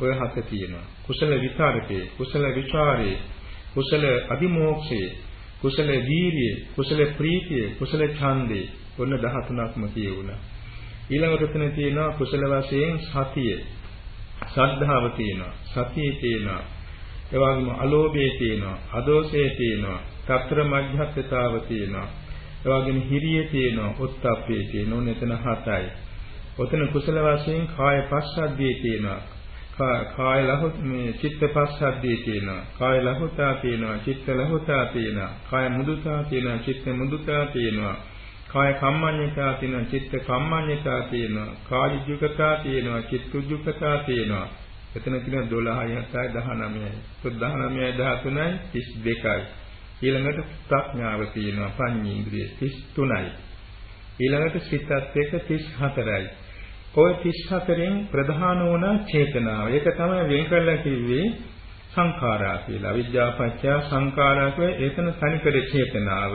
ඔය හත තියෙනවා. කුසල විචාරකේ, කුසල විචාරේ, කුසල අදිමෝක්ෂේ, කුසල වීරිය, කුසල ප්‍රීතිය, කුසල ඡන්දේ. ඔන්න 13ක්ම කියුණා. ඊළඟට තන තියෙනවා කුසල වශයෙන් සතිය. ශ්‍රද්ධාව තියෙනවා. සතිය තියෙනවා. ඒ වගේම අලෝභය තියෙනවා, අදෝෂය තියෙනවා, తත්‍ර මධ්‍යස්ථතාව තියෙනවා. ඒ වගේම හිරිය තියෙනවා, උත්ප්පේ තියෙනවා. මෙතන හතයි. ඔතන කුසල වශයෙන් කාය පස්සද්ධිය තියෙනවා. කාය ලහුත් මේ චිත්ත පස්සද්ධිය තියෙනවා. කාය ලහුතා තියෙනවා, චිත්ත ලහුතා තියෙනවා. කාය මුදුතා තියෙනවා, චිත්ත මුදුතා තියෙනවා. කාය කම්මඤ්ඤතා තියෙනවා, චිත්ත කම්මඤ්ඤතා තියෙනවා. කාය ජුකතා තියෙනවා, චිත්ත ජුකතා තියෙනවා. එතන තියෙන 12යි 7යි 19යි. ඒත් 19යි 13යි 32යි. ඊළඟට ප්‍රඥාව තියෙනවා පඤ්ඤේන්ද්‍රිය 33යි. ඊළඟට සිතත් එක 34යි. ඔය 34න් ප්‍රධාන වුණ චේතනාව. ඒක තමයි වෙන් කරලා කිව්වේ සංඛාරා කියලා. අවිද්‍යාපච්චය සංඛාරා කියලා ඒතන තනිකර චේතනාව.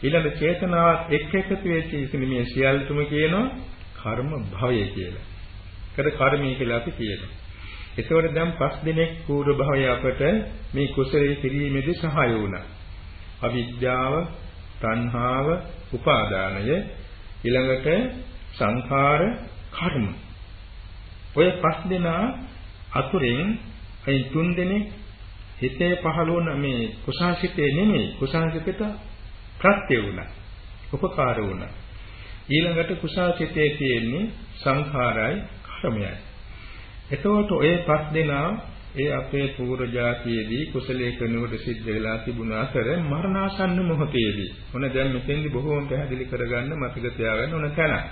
ඊළඟ චේතනාවත් එක් එකතු වෙච්ච ඉතින් මේ සියල්ලටම කියනවා කර්ම භවය කියලා. ඒකට කර්මය කියලා අපි කියනවා. එතකොට දැන් පස් දිනක් පූර්ව භවය අපට මේ කුසලයේ කිරීමේදී සහාය වුණා. අවිද්‍යාව, තණ්හාව, උපාදානය ඊළඟට සංඛාර, කර්ම. ඔය පස් දෙනා අතුරෙන් අයි තුන් දෙනෙක් හිතේ පහළ වුණ මේ කුසාසිතේ නෙමෙයි කුසාසිතට ප්‍රත්‍ය වුණා. උපකාර වුණා. ඊළඟට කුසාසිතේ තියෙන්නේ සංඛාරයි, කර්මයයි. එතකොට ඔය පස් දෙනා ඒ අපේ පූර්ව જાතියේදී කුසලයේ කරනකොට සිද්ධ වෙලා තිබුණ අතර මරණාසන්න මොහොතේදී මොන දැන් මෙතෙන්දි බොහෝම පැහැදිලි කරගන්න මතක තියාගන්න ඕන තැන.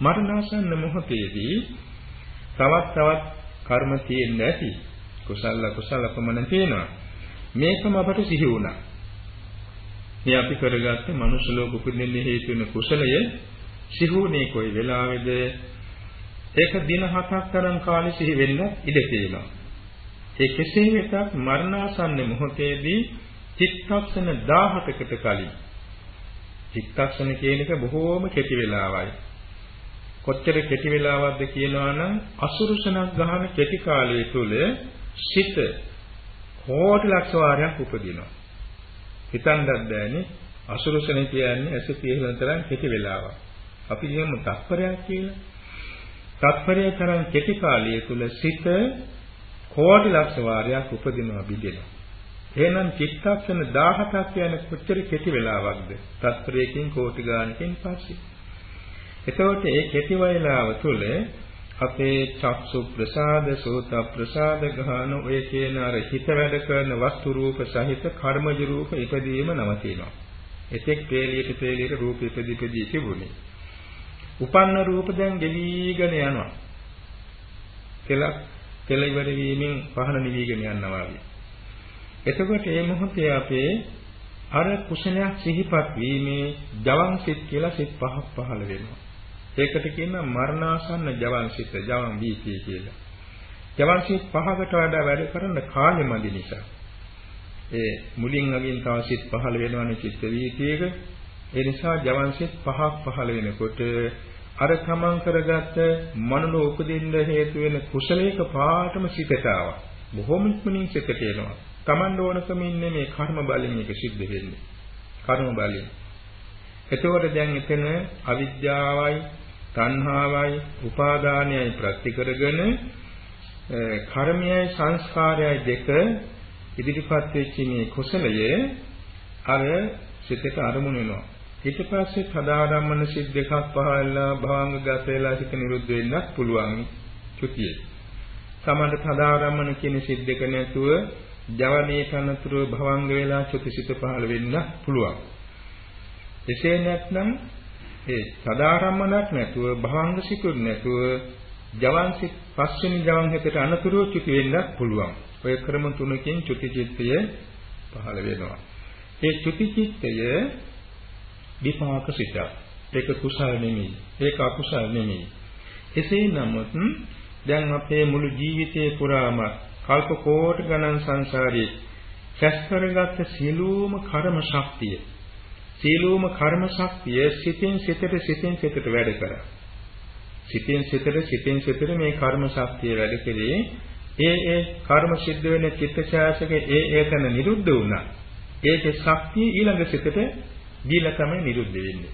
මරණාසන්න මොහොතේදී තවත් තවත් කර්ම තියෙන්න ඇති. කුසල කුසල ප්‍රමණ තියෙනවා. මේකම අපට සිහි වුණා. මේ අපි කරගත්තේ මනුෂ්‍ය ලෝක උපදින්න හේතු වෙන කුසලය සිහුනේ කොයි වෙලාවේද ඒක දින හතක් තරම් කාලෙ සිහි වෙන්න ඉඩ තියෙනවා. ඒ කෙසේ වෙතත් මරණාසන්න මොහොතේදී චිත්තක්ෂණ 17කට කලින් චිත්තක්ෂණ කියන එක බොහෝම කෙටි වෙලාවයි. කොච්චර කෙටි වෙලාවක්ද කියනවා නම් අසුරුසනක් ගහන කෙටි කාලය තුල සිත කෝටි ලක්ෂ වාරයක් උපදිනවා. හිතන්නත් බෑනේ අසුරුසන කියන්නේ ඇස පියහලන තරම් කෙටි වෙලාවක්. අපි කියමු තත්පරයක් කියලා. තත්පරය තරම් කෙටි කාලය තුල සිත කෝටි ලක්ෂ වාරයක් උපදිනවා බිඳෙනවා. එහෙනම් චිත්තක්ෂණ 17ක් කියන්නේ කොච්චර කෙටි වෙලාවක්ද? තත්පරයකින් කෝටි ගානකින් පස්සේ. එතකොට මේ කෙටි වේලාව තුල අපේ චක්සු ප්‍රසාද, සෝත ප්‍රසාද ගහන ඔය කියන අර හිත වැඩ කරන වස්තු රූප සහිත කර්මජ රූප ඉදීම නවතිනවා. එතෙක් පේලියට පේලියට රූප ඉදීපදී තිබුණේ. උපන්න රූප දැන් ගෙවිගෙන යනවා. කෙලක් කෙල ඉවර වීමෙන් පහන නිවිගෙන යනවා වගේ. එතකොට මේ මොහොතේ අපේ අර කුසලයක් සිහිපත් වීමේ ජවන් සිත් කියලා සිත් පහක් පහළ වෙනවා. ඒකට කියනවා මරණාසන්න ජවන් සිත, ජවන් වීතිය කියලා. ජවන් සිත් පහකට වඩා වැඩ කරන කාලෙ මදි නිසා. ඒ මුලින් අගින් තව සිත් පහළ වෙනවනේ චිත්ත වීතියක. ඒ නිසා ජවන් සිත් පහක් පහළ වෙනකොට අර තමන් කරගත්ත මනෝ උපදින්න හේතු වෙන කුසලයක පාටම සිතට ආවා. බොහොම ඉක්මනින් සිතට එනවා. තමන් ඕනකමින් නෙමේ කර්ම බලයෙන් මේක සිද්ධ වෙන්නේ. කර්ම බලයෙන්. එතකොට දැන් එතන අවිද්‍යාවයි, තණ්හාවයි, උපාදානයයි ප්‍රති කරගෙන කර්මයයි සංස්කාරයයි දෙක ඉදිරිපත් වෙච්ච මේ කුසලය අර සිතට අරමුණු වෙනවා. ඊට පස්සේ සදාරම්මන සිත් දෙකක් පහළලා භවංග ගත වෙලා සිත නිරුද්ධ වෙන්නත් පුළුවන් චුතියේ. සමහර සදාරම්මන කියන සිත් දෙක නැතුව ජවනයේ තනතුරු භවංග වෙලා චුතිසිත පහළ වෙන්න පුළුවන්. එසේ නැත්නම් ඒ සදාරම්මනක් නැතුව භවංග සිකුත් නැතුව ජවන් සිත් පස්වෙනි ජවන් හිතට අනතුරු චුති වෙන්නත් පුළුවන්. ඔය ක්‍රම තුනකින් චුති චිත්තය පහළ වෙනවා. ඒ චුති චිත්තය විපාක සිතක්. ඒක කුසල නෙමෙයි. ඒක අකුසල නෙමෙයි. එසේ නමුත් දැන් අපේ මුළු ජීවිතේ පුරාම කල්ප කෝටි ගණන් සංසාරයේ සැස් කරගත්ත සියලුම කර්ම ශක්තිය සියලුම කර්ම ශක්තිය සිතින් සිතට සිතින් සිතට වැඩ කරා. සිතින් සිතට සිතින් සිතට මේ කර්ම ශක්තිය වැඩ කළේ ඒ ඒ කර්ම සිද්ධ වෙන චිත්තචෛතසික ඒ ඒතන නිරුද්ධ වුණා. ඒකේ ශක්තිය ඊළඟ සිතට දීලා තමයි නිරුද්ධ වෙන්නේ.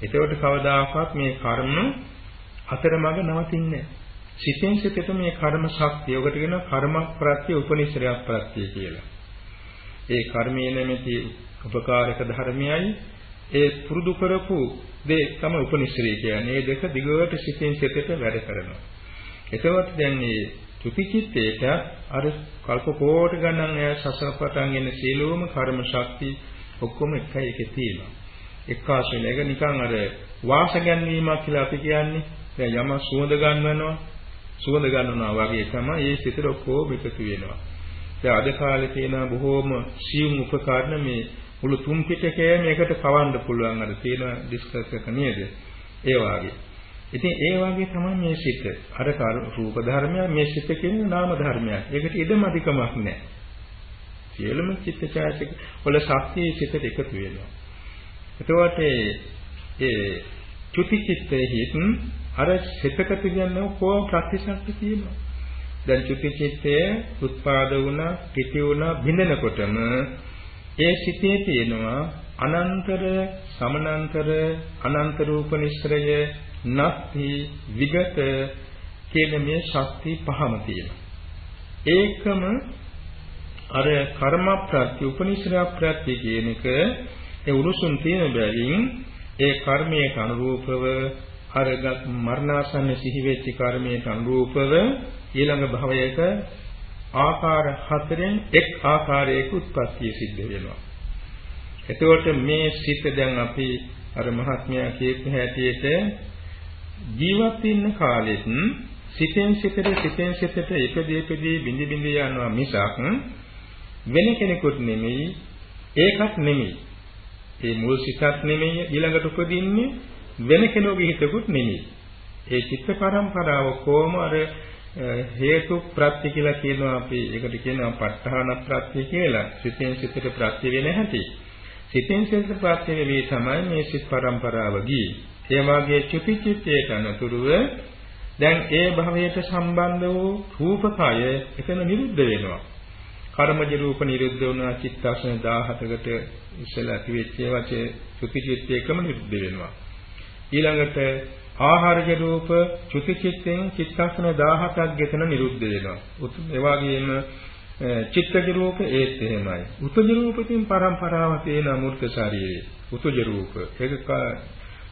එතකොට කවදාකවත් මේ කර්ම අතරමඟ නවතින්නේ සිතෙන් සිතට මේ කර්ම ශක්තිය ඔකට කියනවා කර්ම ප්‍රත්‍ය උපනිශ්‍රය ප්‍රත්‍ය කියලා. ඒ කර්මයේ නැමැති උපකාරක ධර්මයයි ඒ පුරුදු කරපු දේ තමයි උපනිශ්‍රය කියන්නේ. මේ දෙක දිගට සිතෙන් සිතට වැඩ කරනවා. එතකොට දැන් මේ චුතිචිත්තේට අර කල්ප කෝටි ගණන් ඈ සසර පටන් එන සීලෝම කර්ම ශක්තිය ඔක්කොම එකයි එකේ තියෙනවා. එක්කාසෙල එක නිකන් අර වාස ගැන්වීමක් කියලා අපි කියන්නේ. දැන් යම සුවඳ ගන්නවනවා. සුවඳ ගන්නවා වගේ තමයි මේ සිතට ඔක්කොම එකතු වෙනවා. දැන් අද කාලේ තියෙන බොහෝම සියුම් උපකරණ මේ මුළු තුන් පිටකය මේකට කවන්න පුළුවන් අර තියෙන ඩිස්කස් එක නේද? ඒ වාගේ. ඉතින් ඒ වාගේ තමයි මේ සිත. අර රූප ධර්මයක් මේ සිත කියන්නේ නාම ධර්මයක්. ඒකට ඉදම අධිකමක් නැහැ. සියලුම චිත්තචෛතසික වල ශක්තිය සිතට එකතු වෙනවා. එතකොට ඒ චුති චිත්තෙහිත් අර සිතක තියෙන කොහොම ප්‍රතිශක්ති තියෙනවා. දැන් චුති චිත්තය උත්පාද වුණා, පිටි වුණා, බිඳෙනකොටම ඒ සිතේ තියෙනවා අනන්තර, සමනන්තර, අනන්ත රූප නිශ්‍රය, නත්ති, විගත කියන මේ ශක්ති පහම තියෙනවා. ඒකම අර කර්ම ප්‍රත්‍ය උපනිශ්‍රය ප්‍රත්‍ය කියන එක ඒ උරුසුන් තියෙන බැවින් ඒ කර්මයට අනුරූපව අරගත් මරණාසන්න සිහි වෙච්ච කර්මයට අනුරූපව ඊළඟ භවයක ආකාර හතරෙන් එක් ආකාරයක උත්පත්තිය සිද්ධ වෙනවා. එතකොට මේ සිත දැන් අපි අර මහත්මයා කියපු හැටියට ජීවත් වෙන්න කාලෙත් සිතෙන් සිතට සිතෙන් සිතට ඉපදී ඉපදී බිඳි බිඳි යනවා මිසක් වෙන කෙනෙකුට නෙමෙයි ඒකත් නෙමෙයි. ඒ මුල් සිතක් නෙමෙයි ඊළඟට උපදින්නේ වෙන කෙනෙකුගේ හිතකුත් නෙමෙයි. ඒ චිත්ත පරම්පරාව කොහොම අර හේතු ප්‍රත්‍ය කියලා කියනවා අපි ඒකට කියනවා ප ဋ ාහන ප්‍රත්‍ය කියලා. සිතෙන් සිතට ප්‍රත්‍ය වෙන හැටි. සිතෙන් සිතට ප්‍රත්‍ය වෙවි තමයි මේ සිත් පරම්පරාව ගියේ. ඒ වාගේ චුති චිත්තයට අනුතුරුව දැන් ඒ භවයට සම්බන්ධ වූ රූපකය එතන නිරුද්ධ වෙනවා. කර්මජ රූප නිරුද්ධ වුණා චිත්තක්ෂණ 17කට ඉස්සෙල්ලා ඇතිවෙච්ච වචේ සුඛිචිත්ත එකම නිරුද්ධ වෙනවා. ඊළඟට ආහාරජ රූප චුතිචිත්තෙන් චිත්තක්ෂණ 17ක් ගෙතන නිරුද්ධ වෙනවා. ඒ වගේම චිත්තජ රූප ඒත් එහෙමයි. උතුජ රූපකින් පරම්පරාව තියෙන අමෘත ශරීරයේ උතුජ රූප ඒක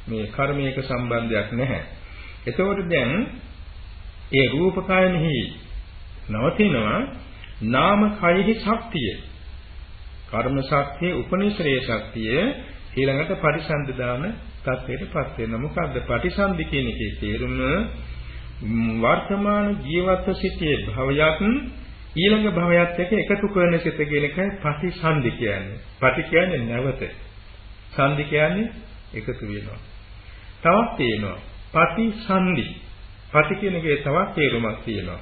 මේ කර්මයක සම්බන්ධයක් නැහැ. එතකොට දැන් ඒ රූපකයන්හි නවතිනවා නාම කයෙහි ශක්තිය කර්ම ශක්තිය උපනිශ්‍රේ ශක්තිය ඊළඟට පරිසන්දදාන තත්ත්වයටපත් වෙනවා මොකද්ද? පටිසන්ධි කියන එකේ තේරුම වර්තමාන ජීවත්ව සිටියේ භවයත් ඊළඟ භවයත් එක්ක එකතු කරන සිත කියන එකයි පටිසන්ධි කියන්නේ. පටි කියන්නේ නැවත. සන්ධි කියන්නේ එකතු වෙනවා. තවත් තියෙනවා පටිසන්ධි පටි කියන එකේ තවත් තේරුමක් තියෙනවා.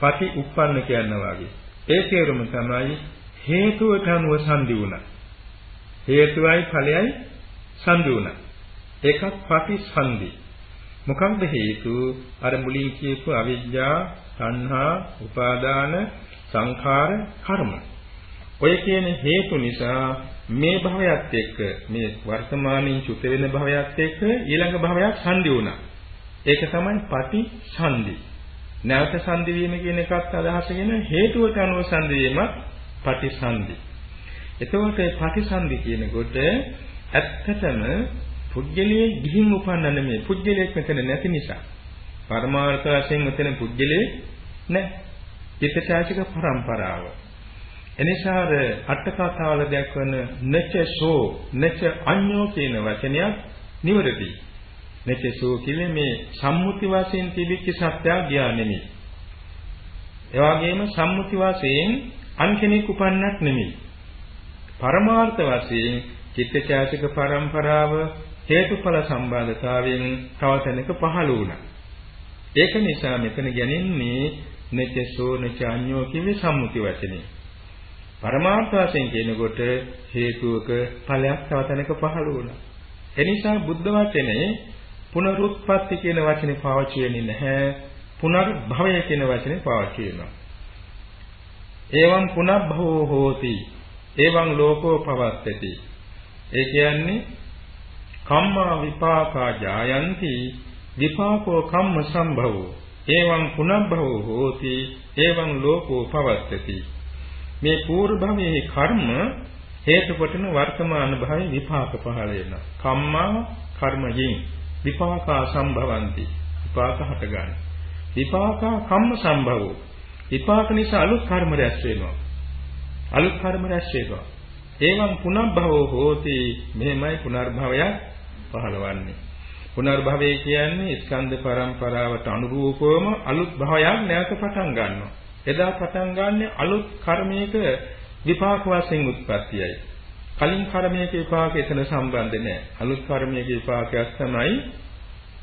පටි උප්පන්න කියනවා වගේ. ඒ තේරුම තමයි හේතුවට අනුව සංදි වුණා. හේතුවයි ඵලයයි සංදි වුණා. ඒකත් ප්‍රතිසන්දි. මොකක්ද හේතු? අර මුලින් කියපු අවිජ්ජා, සංහා, උපාදාන, සංඛාර, කර්ම. ඔය කියන හේතු නිසා මේ භවයත් එක්ක මේ වර්තමානින් චුත වෙන භවයත් එක්ක ඊළඟ භවයක් සංදි වුණා. ඒක තමයි ප්‍රතිසන්දි. නැවත සංදි වීම කියන එකත් අදහසගෙන හේතුවට අනුව සංදි වීමත් ප්‍රතිසන්දි. එතකොට මේ ප්‍රතිසන්දි කියනකොට ඇත්තටම පුජ්‍යලයේ ගිහින් උපන්න නෙමෙයි පුජ්‍යලයක් මෙතන නැති නිසා. පරමාර්ථ වශයෙන් මෙතන පුජ්‍යලේ නැහැ. චිත්තචෛතසික පරම්පරාව. එනිසා අට කතාවල දක්වන නචසෝ නච අඤ්ඤෝ කියන වචනයක් නිවැරදියි. නචසෝ කියන්නේ මේ සම්මුති වශයෙන් තිබිච්ච සත්‍යය ගියා නෙමෙයි. ඒ වගේම සම්මුති වශයෙන් අන් කෙනෙක් උපන්නක් නෙමෙයි. පරමාර්ථ වශයෙන් චිත්තචෛතසික පරම්පරාව හේතුඵල සම්බන්ධතාවයෙන් තව තැනක පහළ වුණා. ඒක නිසා මෙතන ගැනෙන්නේ නචසෝ නචාඤ්ඤෝ කිවි සම්මුති වචනේ. පරමාර්ථ වශයෙන් කියනකොට හේතුවක ඵලයක් තව තැනක පහළ වුණා. එනිසා බුද්ධ වචනේ පුනරුත්පත්ති කියන වචනේ පාවිච්චි වෙන්නේ නැහැ. පුනර්භවය කියන වචනේ පාවිච්චි වෙනවා. එවං පුනබ්භවෝ හෝති. එවං ලෝකෝ පවත්තති. ඒ කියන්නේ කම්මා විපාකා ජායන්ති. විපාකෝ කම්ම සම්භවෝ. එවං පුනබ්බවෝ හෝති. එවං ලෝකෝ පවස්සති මේ పూర్ව භවයේ කර්ම හේතු කොටන වර්තමාන භවයේ විපාක පහළ වෙන කම්මා කර්මයෙන් විපාකා සම්භවಂತಿ. විපාක හට ගන්න විපාකා කම්ම සම්භවෝ. විපාක නිසා අලුත් කර්ම රැස් වෙනවා. අලුත් කර්ම රැස් වෙනවා. එවං පුනබ්බවෝ හෝති. මෙහෙමයි පුනර්භවයක් පහළවන්නේ. පුනර්භවය කියන්නේ ස්කන්ධ පරම්පරාවට අනුරූපවම අලුත් භවයක් නැවත පටන් ගන්නවා. එදා පටන් ගන්න අලුත් කර්මයක විපාක වශයෙන් උත්පත්තියයි. කලින් කර්මයක විපාක එතන සම්බන්ධ නැහැ. අලුත් කර්මයක විපාකයක් තමයි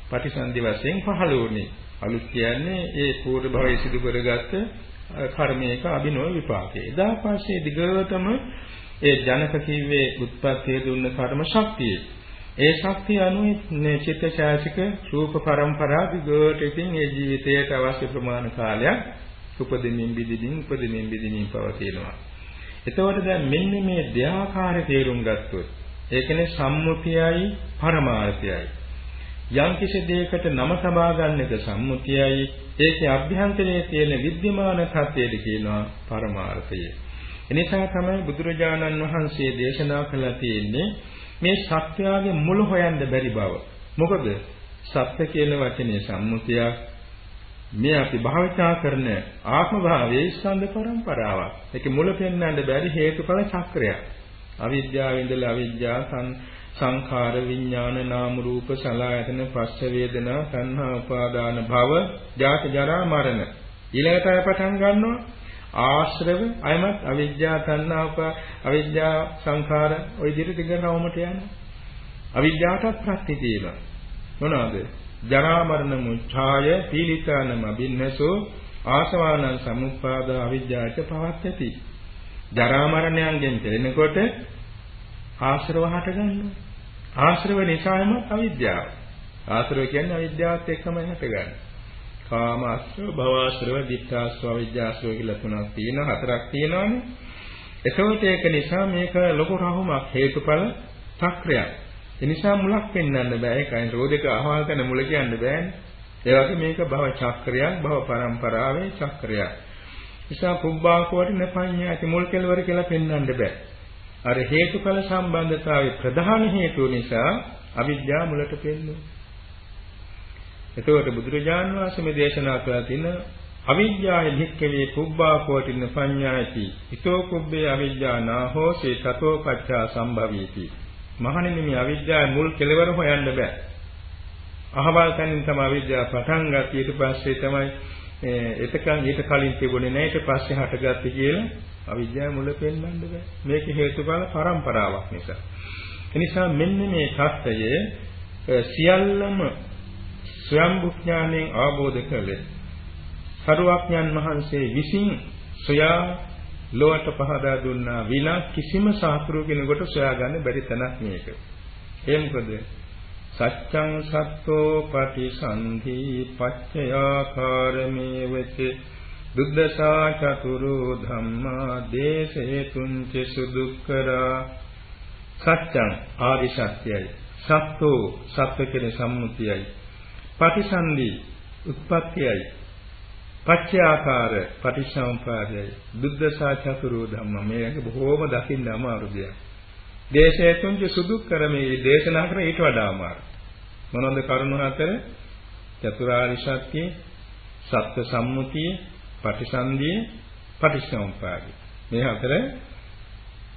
පටිසන්ධි වශයෙන් පහළ වුනේ. අලුත් කියන්නේ ඒ පූර්ව භවයේ සිදු කරගත්ත කර්මයක අභිනව විපාකය. එදා පස්සේ දිගටම ඒ ජනක කිව්වේ උත්පත්තිය දුන්න කර්ම ශක්තිය. ඒ ශක්තිය අනුව චිත්තචෛතසික රූප පරම්පරා දිගට ඉතින් ඒ ජීවිතයට අවශ්‍ය ප්‍රමාණ කාලයක් උපදිනින් බිදිනින් උපදිනින් බිදිනින් පවතිනවා. එතකොට දැන් මෙන්න මේ දෙආකාර තේරුම් ගත්තොත් ඒ කියන්නේ සම්මුතියයි පරමාර්ථයයි. යම් කිසි දෙයකට නම සබා ගන්න එක සම්මුතියයි ඒකේ අභ්‍යන්තරයේ තියෙන විද්‍යමාන සත්‍යයද කියනවා පරමාර්ථය. එනිසා තමයි බුදුරජාණන් වහන්සේ දේශනා කළා තියෙන්නේ මේ සත්‍යයේ මුල හොයන්න බැරි බව. මොකද සත්‍ය කියන වචනේ සම්මුතියක් මේ අපි භාවිතා කරන ආත්ම භාවයේ ස්කන්ධ පරම්පරාවක්. ඒකේ මුල පෙන්වන්න බැරි හේතුඵල චක්‍රයක්. අවිද්‍යාව ඉඳලා අවිද්‍යාව සංඛාර විඥාන නාම රූප සලආයතන පස්ස වේදනා සංහා උපාදාන භව ජාත ජරා මරණ ඊළඟට අය පටන් ගන්නවා ආශ්‍රව අයමත් අවිද්‍යා තණ්හා උප අවිද්‍යා සංඛාර ওই විදිහට දිගටමට යනවා අවිද්‍යාවටත් ප්‍රත්‍ය තියෙනවා. මොනවාද? ජරා මරණ මුච්ඡාය පීලිතානම බින්නසෝ ආසවානං සමුප්පාද අවිජ්ජාච පවත්තති ජරා මරණයන්ගෙන් පෙළෙනකොට ආශ්‍රව හට ගන්නවා. ආශ්‍රව නිසාම අවිද්‍යාව. ආශ්‍රව කියන්නේ අවිද්‍යාවත් එක්කම හටගන්නේ කාම ආශ්‍රව භව ආශ්‍රව ditthාශ්‍රව අවිද්‍යාශ්‍රව කියලා තුනක් තියෙනවා හතරක් තියෙනවානේ එතකොට ඒක නිසා මේක ලොකු රහුමක් හේතුඵල චක්‍රයක් එනිසා මුලක් පෙන්වන්න බෑ. ඒකයි රෝදක අහවල් තැන මුල කියන්න බෑනේ. ඒ වගේ මේක භව චක්‍රයක්, භව පරම්පරාවේ චක්‍රයක්. නිසා පුබ්බාකෝටි නපඤ්ඤා ඇති මුල් කෙලවර කියලා පෙන්වන්න බෑ. අර හේතුඵල සම්බන්ධතාවයේ ප්‍රධාන හේතුව නිසා අවිද්‍යාව මුලට පෙන්වනවා. එතකොට බුදුරජාන් වහන්සේ මේ දේශනා කළා තියෙන අවිද්‍යාවේ භික්කවේ පුබ්බාකෝටින පඤ්ඤායති. ඊතෝ කුබ්බේ අවිද්‍යා නාහෝ සේ තතෝ පච්චා සම්භවීති. මහණෙනි මේ අවිද්‍යාවේ මුල් කෙලවර හොයන්න බෑ. අහවල් තැනින් තමයි අවිද්‍යාව පටන් ගත්තේ ඊට පස්සේ තමයි එතකන් ඊට කලින් තිබුණේ නැහැ ඊට පස්සේ හටගත්තේ කියලා අවිද්‍යාව මුල පෙන්වන්න බෑ. මේක හේතුඵල පරම්පරාවක් නිසා. එනිසා මෙන්න මේ தත්ත්වය සියල්ලම ස්වයං බුඥාණයෙන් අවබෝධ කළේ සරුවක්ඥන් වහන්සේ විසින් සොයා ලොවට පහදා දුන්නා විනා කිසිම සාස්ත්‍රු කෙනෙකුට සොයාගන්න බැරි තැනක් මේක. ඒ මොකද? සච්ඡං සත්තෝ පටිසන්ධි පච්චයාකාරමේවච දුද්දසා චතුරු ධම්මා දේශේතුං ච සුදුක්කරා සත්‍යං ආදි සත්‍යයි සත්තු සත්‍ය කියන සම්මුතියයි පටිසන්ධි උත්පත්තියයි. පච්චයාකාර පටිච්චසමුපාදයයි දුද්දසා චතුරු ධම්ම. මේක බොහෝම දකින්න අමාරු දෙයක් දේශේතුංච සුදුක්කර මේ දේශනා කරන ඊට වඩා අමාරු මොනවද කරුණු හතර? චතුරාර්ය සත්‍ය සත්‍ය සම්මුතිය පටිසන්ධිය පටිච්චසමුපාදය මේ හතර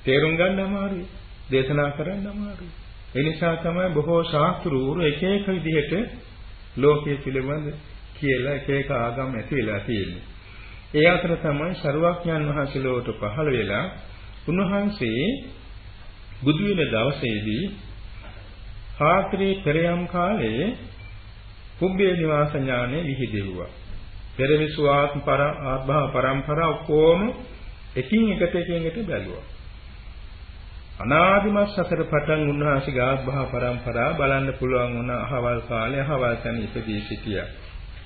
තේරුම් ගන්න අමාරුයි. දේශනා කරන්න අමාරුයි. ඒ නිසා තමයි බොහෝ ශාස්ත්‍රූරු එක එක විදිහට ලෝකයේ පිළිබඳ කියලා එක එක ආගම් ඇති වෙලා තියෙන්නේ. ඒ අතර තමයි ශරුවක්ඥන් වහන්සේ ලෝකට පහළ වෙලා උන්වහන්සේ බුදු වෙන දවසේදී රාත්‍රී පෙරයම් කාලයේ කුබ්බේ නිවාස ඥානෙ විහිදෙව්වා. පෙරවිසු ආත්ම පර ආභා පරම්පරා ඔක්කොම එකින් එකට එකින් එකට බැලුවා. අනාදිමත් සතර පටන් උන්වහන්සේගේ ආභා පරම්පරාව බලන්න පුළුවන් වුණ අහවල් කාලේ අහවල් තැන ඉපදී සිටියා.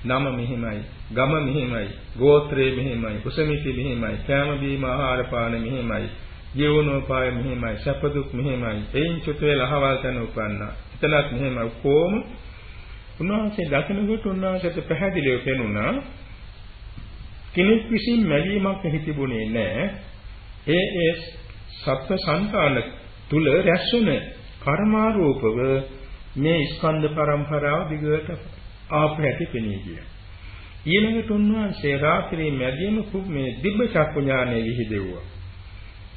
නම මෙහිමයි, ගම මෙහිමයි, ගෝත්‍රය මෙහිමයි, කුසමිති මෙහිමයි, කෑම බීම ආහාර පාන මෙහිමයි, ජීවනෝපාය මෙහිමයි, සැප දුක් මෙහිමයි. එයින් චුත වේලා අහවල් තැන උපන්නා. එතනත් මෙහිමයි කොහොම උන්වහන්සේ දකිනකොට උන්වහන්සේට පැහැදිලිව පෙනුණා කෙනෙක් විසින් මැලීමක් හිතිබුණේ නැහැ. ඒ ඒ සත්ව සංකාල තුල රැස්වන කර්මාරූපව මේ ස්කන්ධ පරම්පරාව දිගට ආපු හැටි පෙනී ගියා. ඊළඟට උන්වහන්සේ රාත්‍රී මැදියම මේ දිබ්බ චක්කු ඥානය විහිදෙව්වා.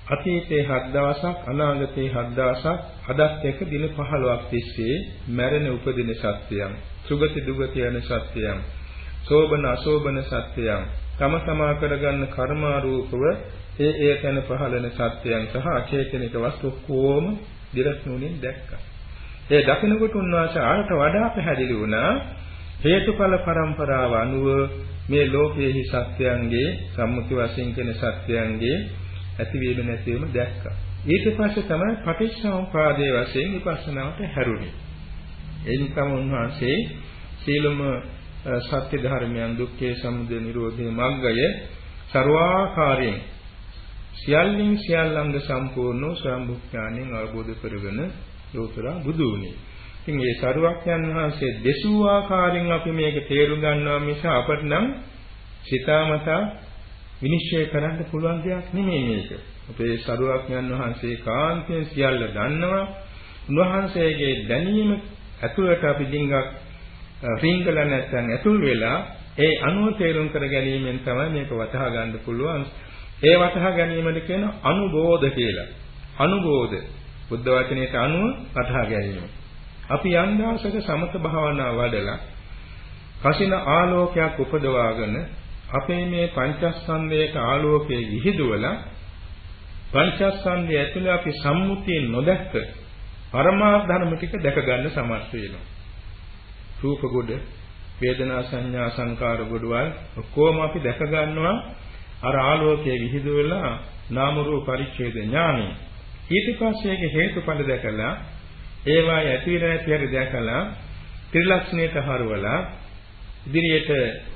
අතීතේ හත් දවසක් අනාගතේ හත් දවසක් අදත් එක දින 15ක් තිස්සේ මැරෙන උපදින සත්‍යයන් සුගති දුගති යන සත්‍යයන් සෝබන අසෝබන සත්‍යයන් තම තමා කරගන්න කර්මාරූපව ඒ ඒ තැන පහළන සත්‍යයන් සහ අචේතනික වස්තු කොහොම දිරස්නුලින් දැක්කා. ඒ දකිනකොට උන්වහන්සේ ආරට වඩා පැහැදිලි වුණා හේතුඵල පරම්පරාව අනුව මේ ලෝකයේහි සත්‍යයන්ගේ සම්මුති වශයෙන් කියන සත්‍යයන්ගේ ඇතිවීම නැතිවීම දැක්කා. ඊට පස්සේ තමයි පටිච්චසමුපාදයේ වශයෙන් විපස්සනාවට හැරුණේ. එනිකම් උන්වහන්සේ සීලම සත්‍ය ධර්මයන් දුක්ඛේ සමුදය නිරෝධේ මග්ගය ਸਰවාකාරයෙන් සියල්ලින් සියල්ලංග සම්පූර්ණ සම්බුක්ඥාණයෙන් අවබෝධ කරගෙන ලෝතර බුදු වුණේ. ඉතින් මේ සරුවක්යන් වහන්සේ දෙසූ ආකාරයෙන් අපි මේක තේරුම් ගන්නවා මිස අපට නම් සිතාමතා විනිශ්චය කරන්න පුළුවන් දෙයක් නෙමෙයි මේක. අපේ සරුවක්යන් වහන්සේ කාන්තෙන් සියල්ල දන්නවා. උන්වහන්සේගේ දැනීම ඇතුළට අපි ඩිංගක් රිංගල නැත්නම් ඇතුල් වෙලා ඒ අනුව තේරුම් කර ගැනීමෙන් තමයි මේක වටහා ගන්න පුළුවන්. ඒ වටහා ගැනීමද කියන අනුබෝධ කියලා. අනුබෝධ බුද්ධ වචනයට අනුව වටහා ගැනීම. අපි යම් දවසක සමත භාවනා වඩලා කසින ආලෝකයක් උපදවාගෙන අපේ මේ පංචස්කන්ධයට ආලෝකයේ විහිදුවලා පංචස්කන්ධය ඇතුළේ අපි සම්මුතියෙන් නොදැක්ක පරමාර්ථ ධර්ම ටික දැක ගන්න සමර්ථ වෙනවා. රූප කොට, වේදනා සංඥා සංකාර කොටවල් ඔක්කොම අපි දැක ගන්නවා අර ආලෝකයේ විහිදුවලා නාම රූප පරිච්ඡේද ඥානෙ. ඊට පස්සේ ඒක හේතුඵල දැකලා ඒවා ඇති වෙන ඇති හැටි දැකලා ත්‍රිලක්ෂණයට හරවලා ඉදිරියට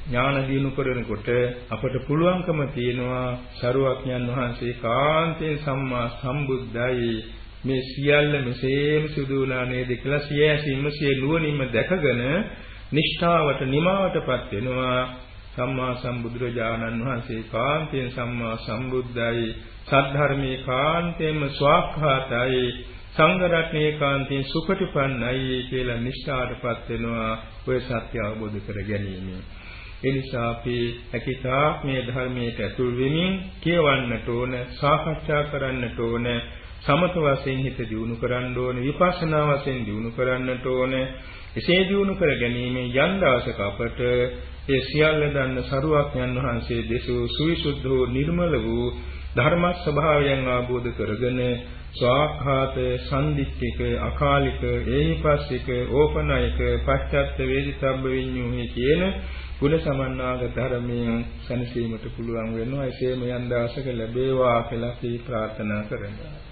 ඥාන දිනු කරනකොට අපට පුළුවන්කම තියෙනවා සරුවක්ඥන් වහන්සේ කාන්තේ සම්මා සම්බුද්ධයි මේ සියල්ල මෙසේම සිදුවලා නේද කියලා සියැසින්ම සිය නුවණින්ම දැකගෙන නිෂ්ඨාවට නිමාවටපත් වෙනවා සම්මා සම්බුදුරජාණන් වහන්සේ කාන්තෙන් සම්මා සම්බුද්ධයි සද්ධර්මයේ කාන්තෙන්ම ස්වාක්ඛාතයි සංඝ රත්නයේ කාන්තෙන් සුපටිපන්නයි කියලා නිෂ්ඨාටපත් වෙනවා ඔය සත්‍ය අවබෝධ කර ගැනීම. ඒ නිසා අපි හැකිතාක් මේ ධර්මයට ඇතුල් වෙමින් කියවන්නට ඕන, සාකච්ඡා කරන්නට ඕන, සමත වශයෙන් හිත දියුණු කරන්න ඕන, විපස්සනා වශයෙන් දියුණු කරන්නට ඕන. එසේ දියුණු කර ගැනීම යම් දවසක අපට ඒ සියල්ල දන්න සරුවක්ඥන් වහන්සේ දෙසූ සුවිසුද්ධ වූ නිර්මල වූ ධර්ම ස්වභාවයන් ආબોධ කරගෙන ස්වාඛාත සම්දික්ක අකාලික ඒහිපස්සික ඕපනයික පශ්චත්ත වේදිතබ්බ විඤ්ඤුහි කියන ගුණ සමන්නාගත ධර්මයෙන් සැනසීමට පුළුවන් වෙනවා. ඒකේම යම් දවසක ලැබේවා කියලා අපි ප්‍රාර්ථනා කරනවා.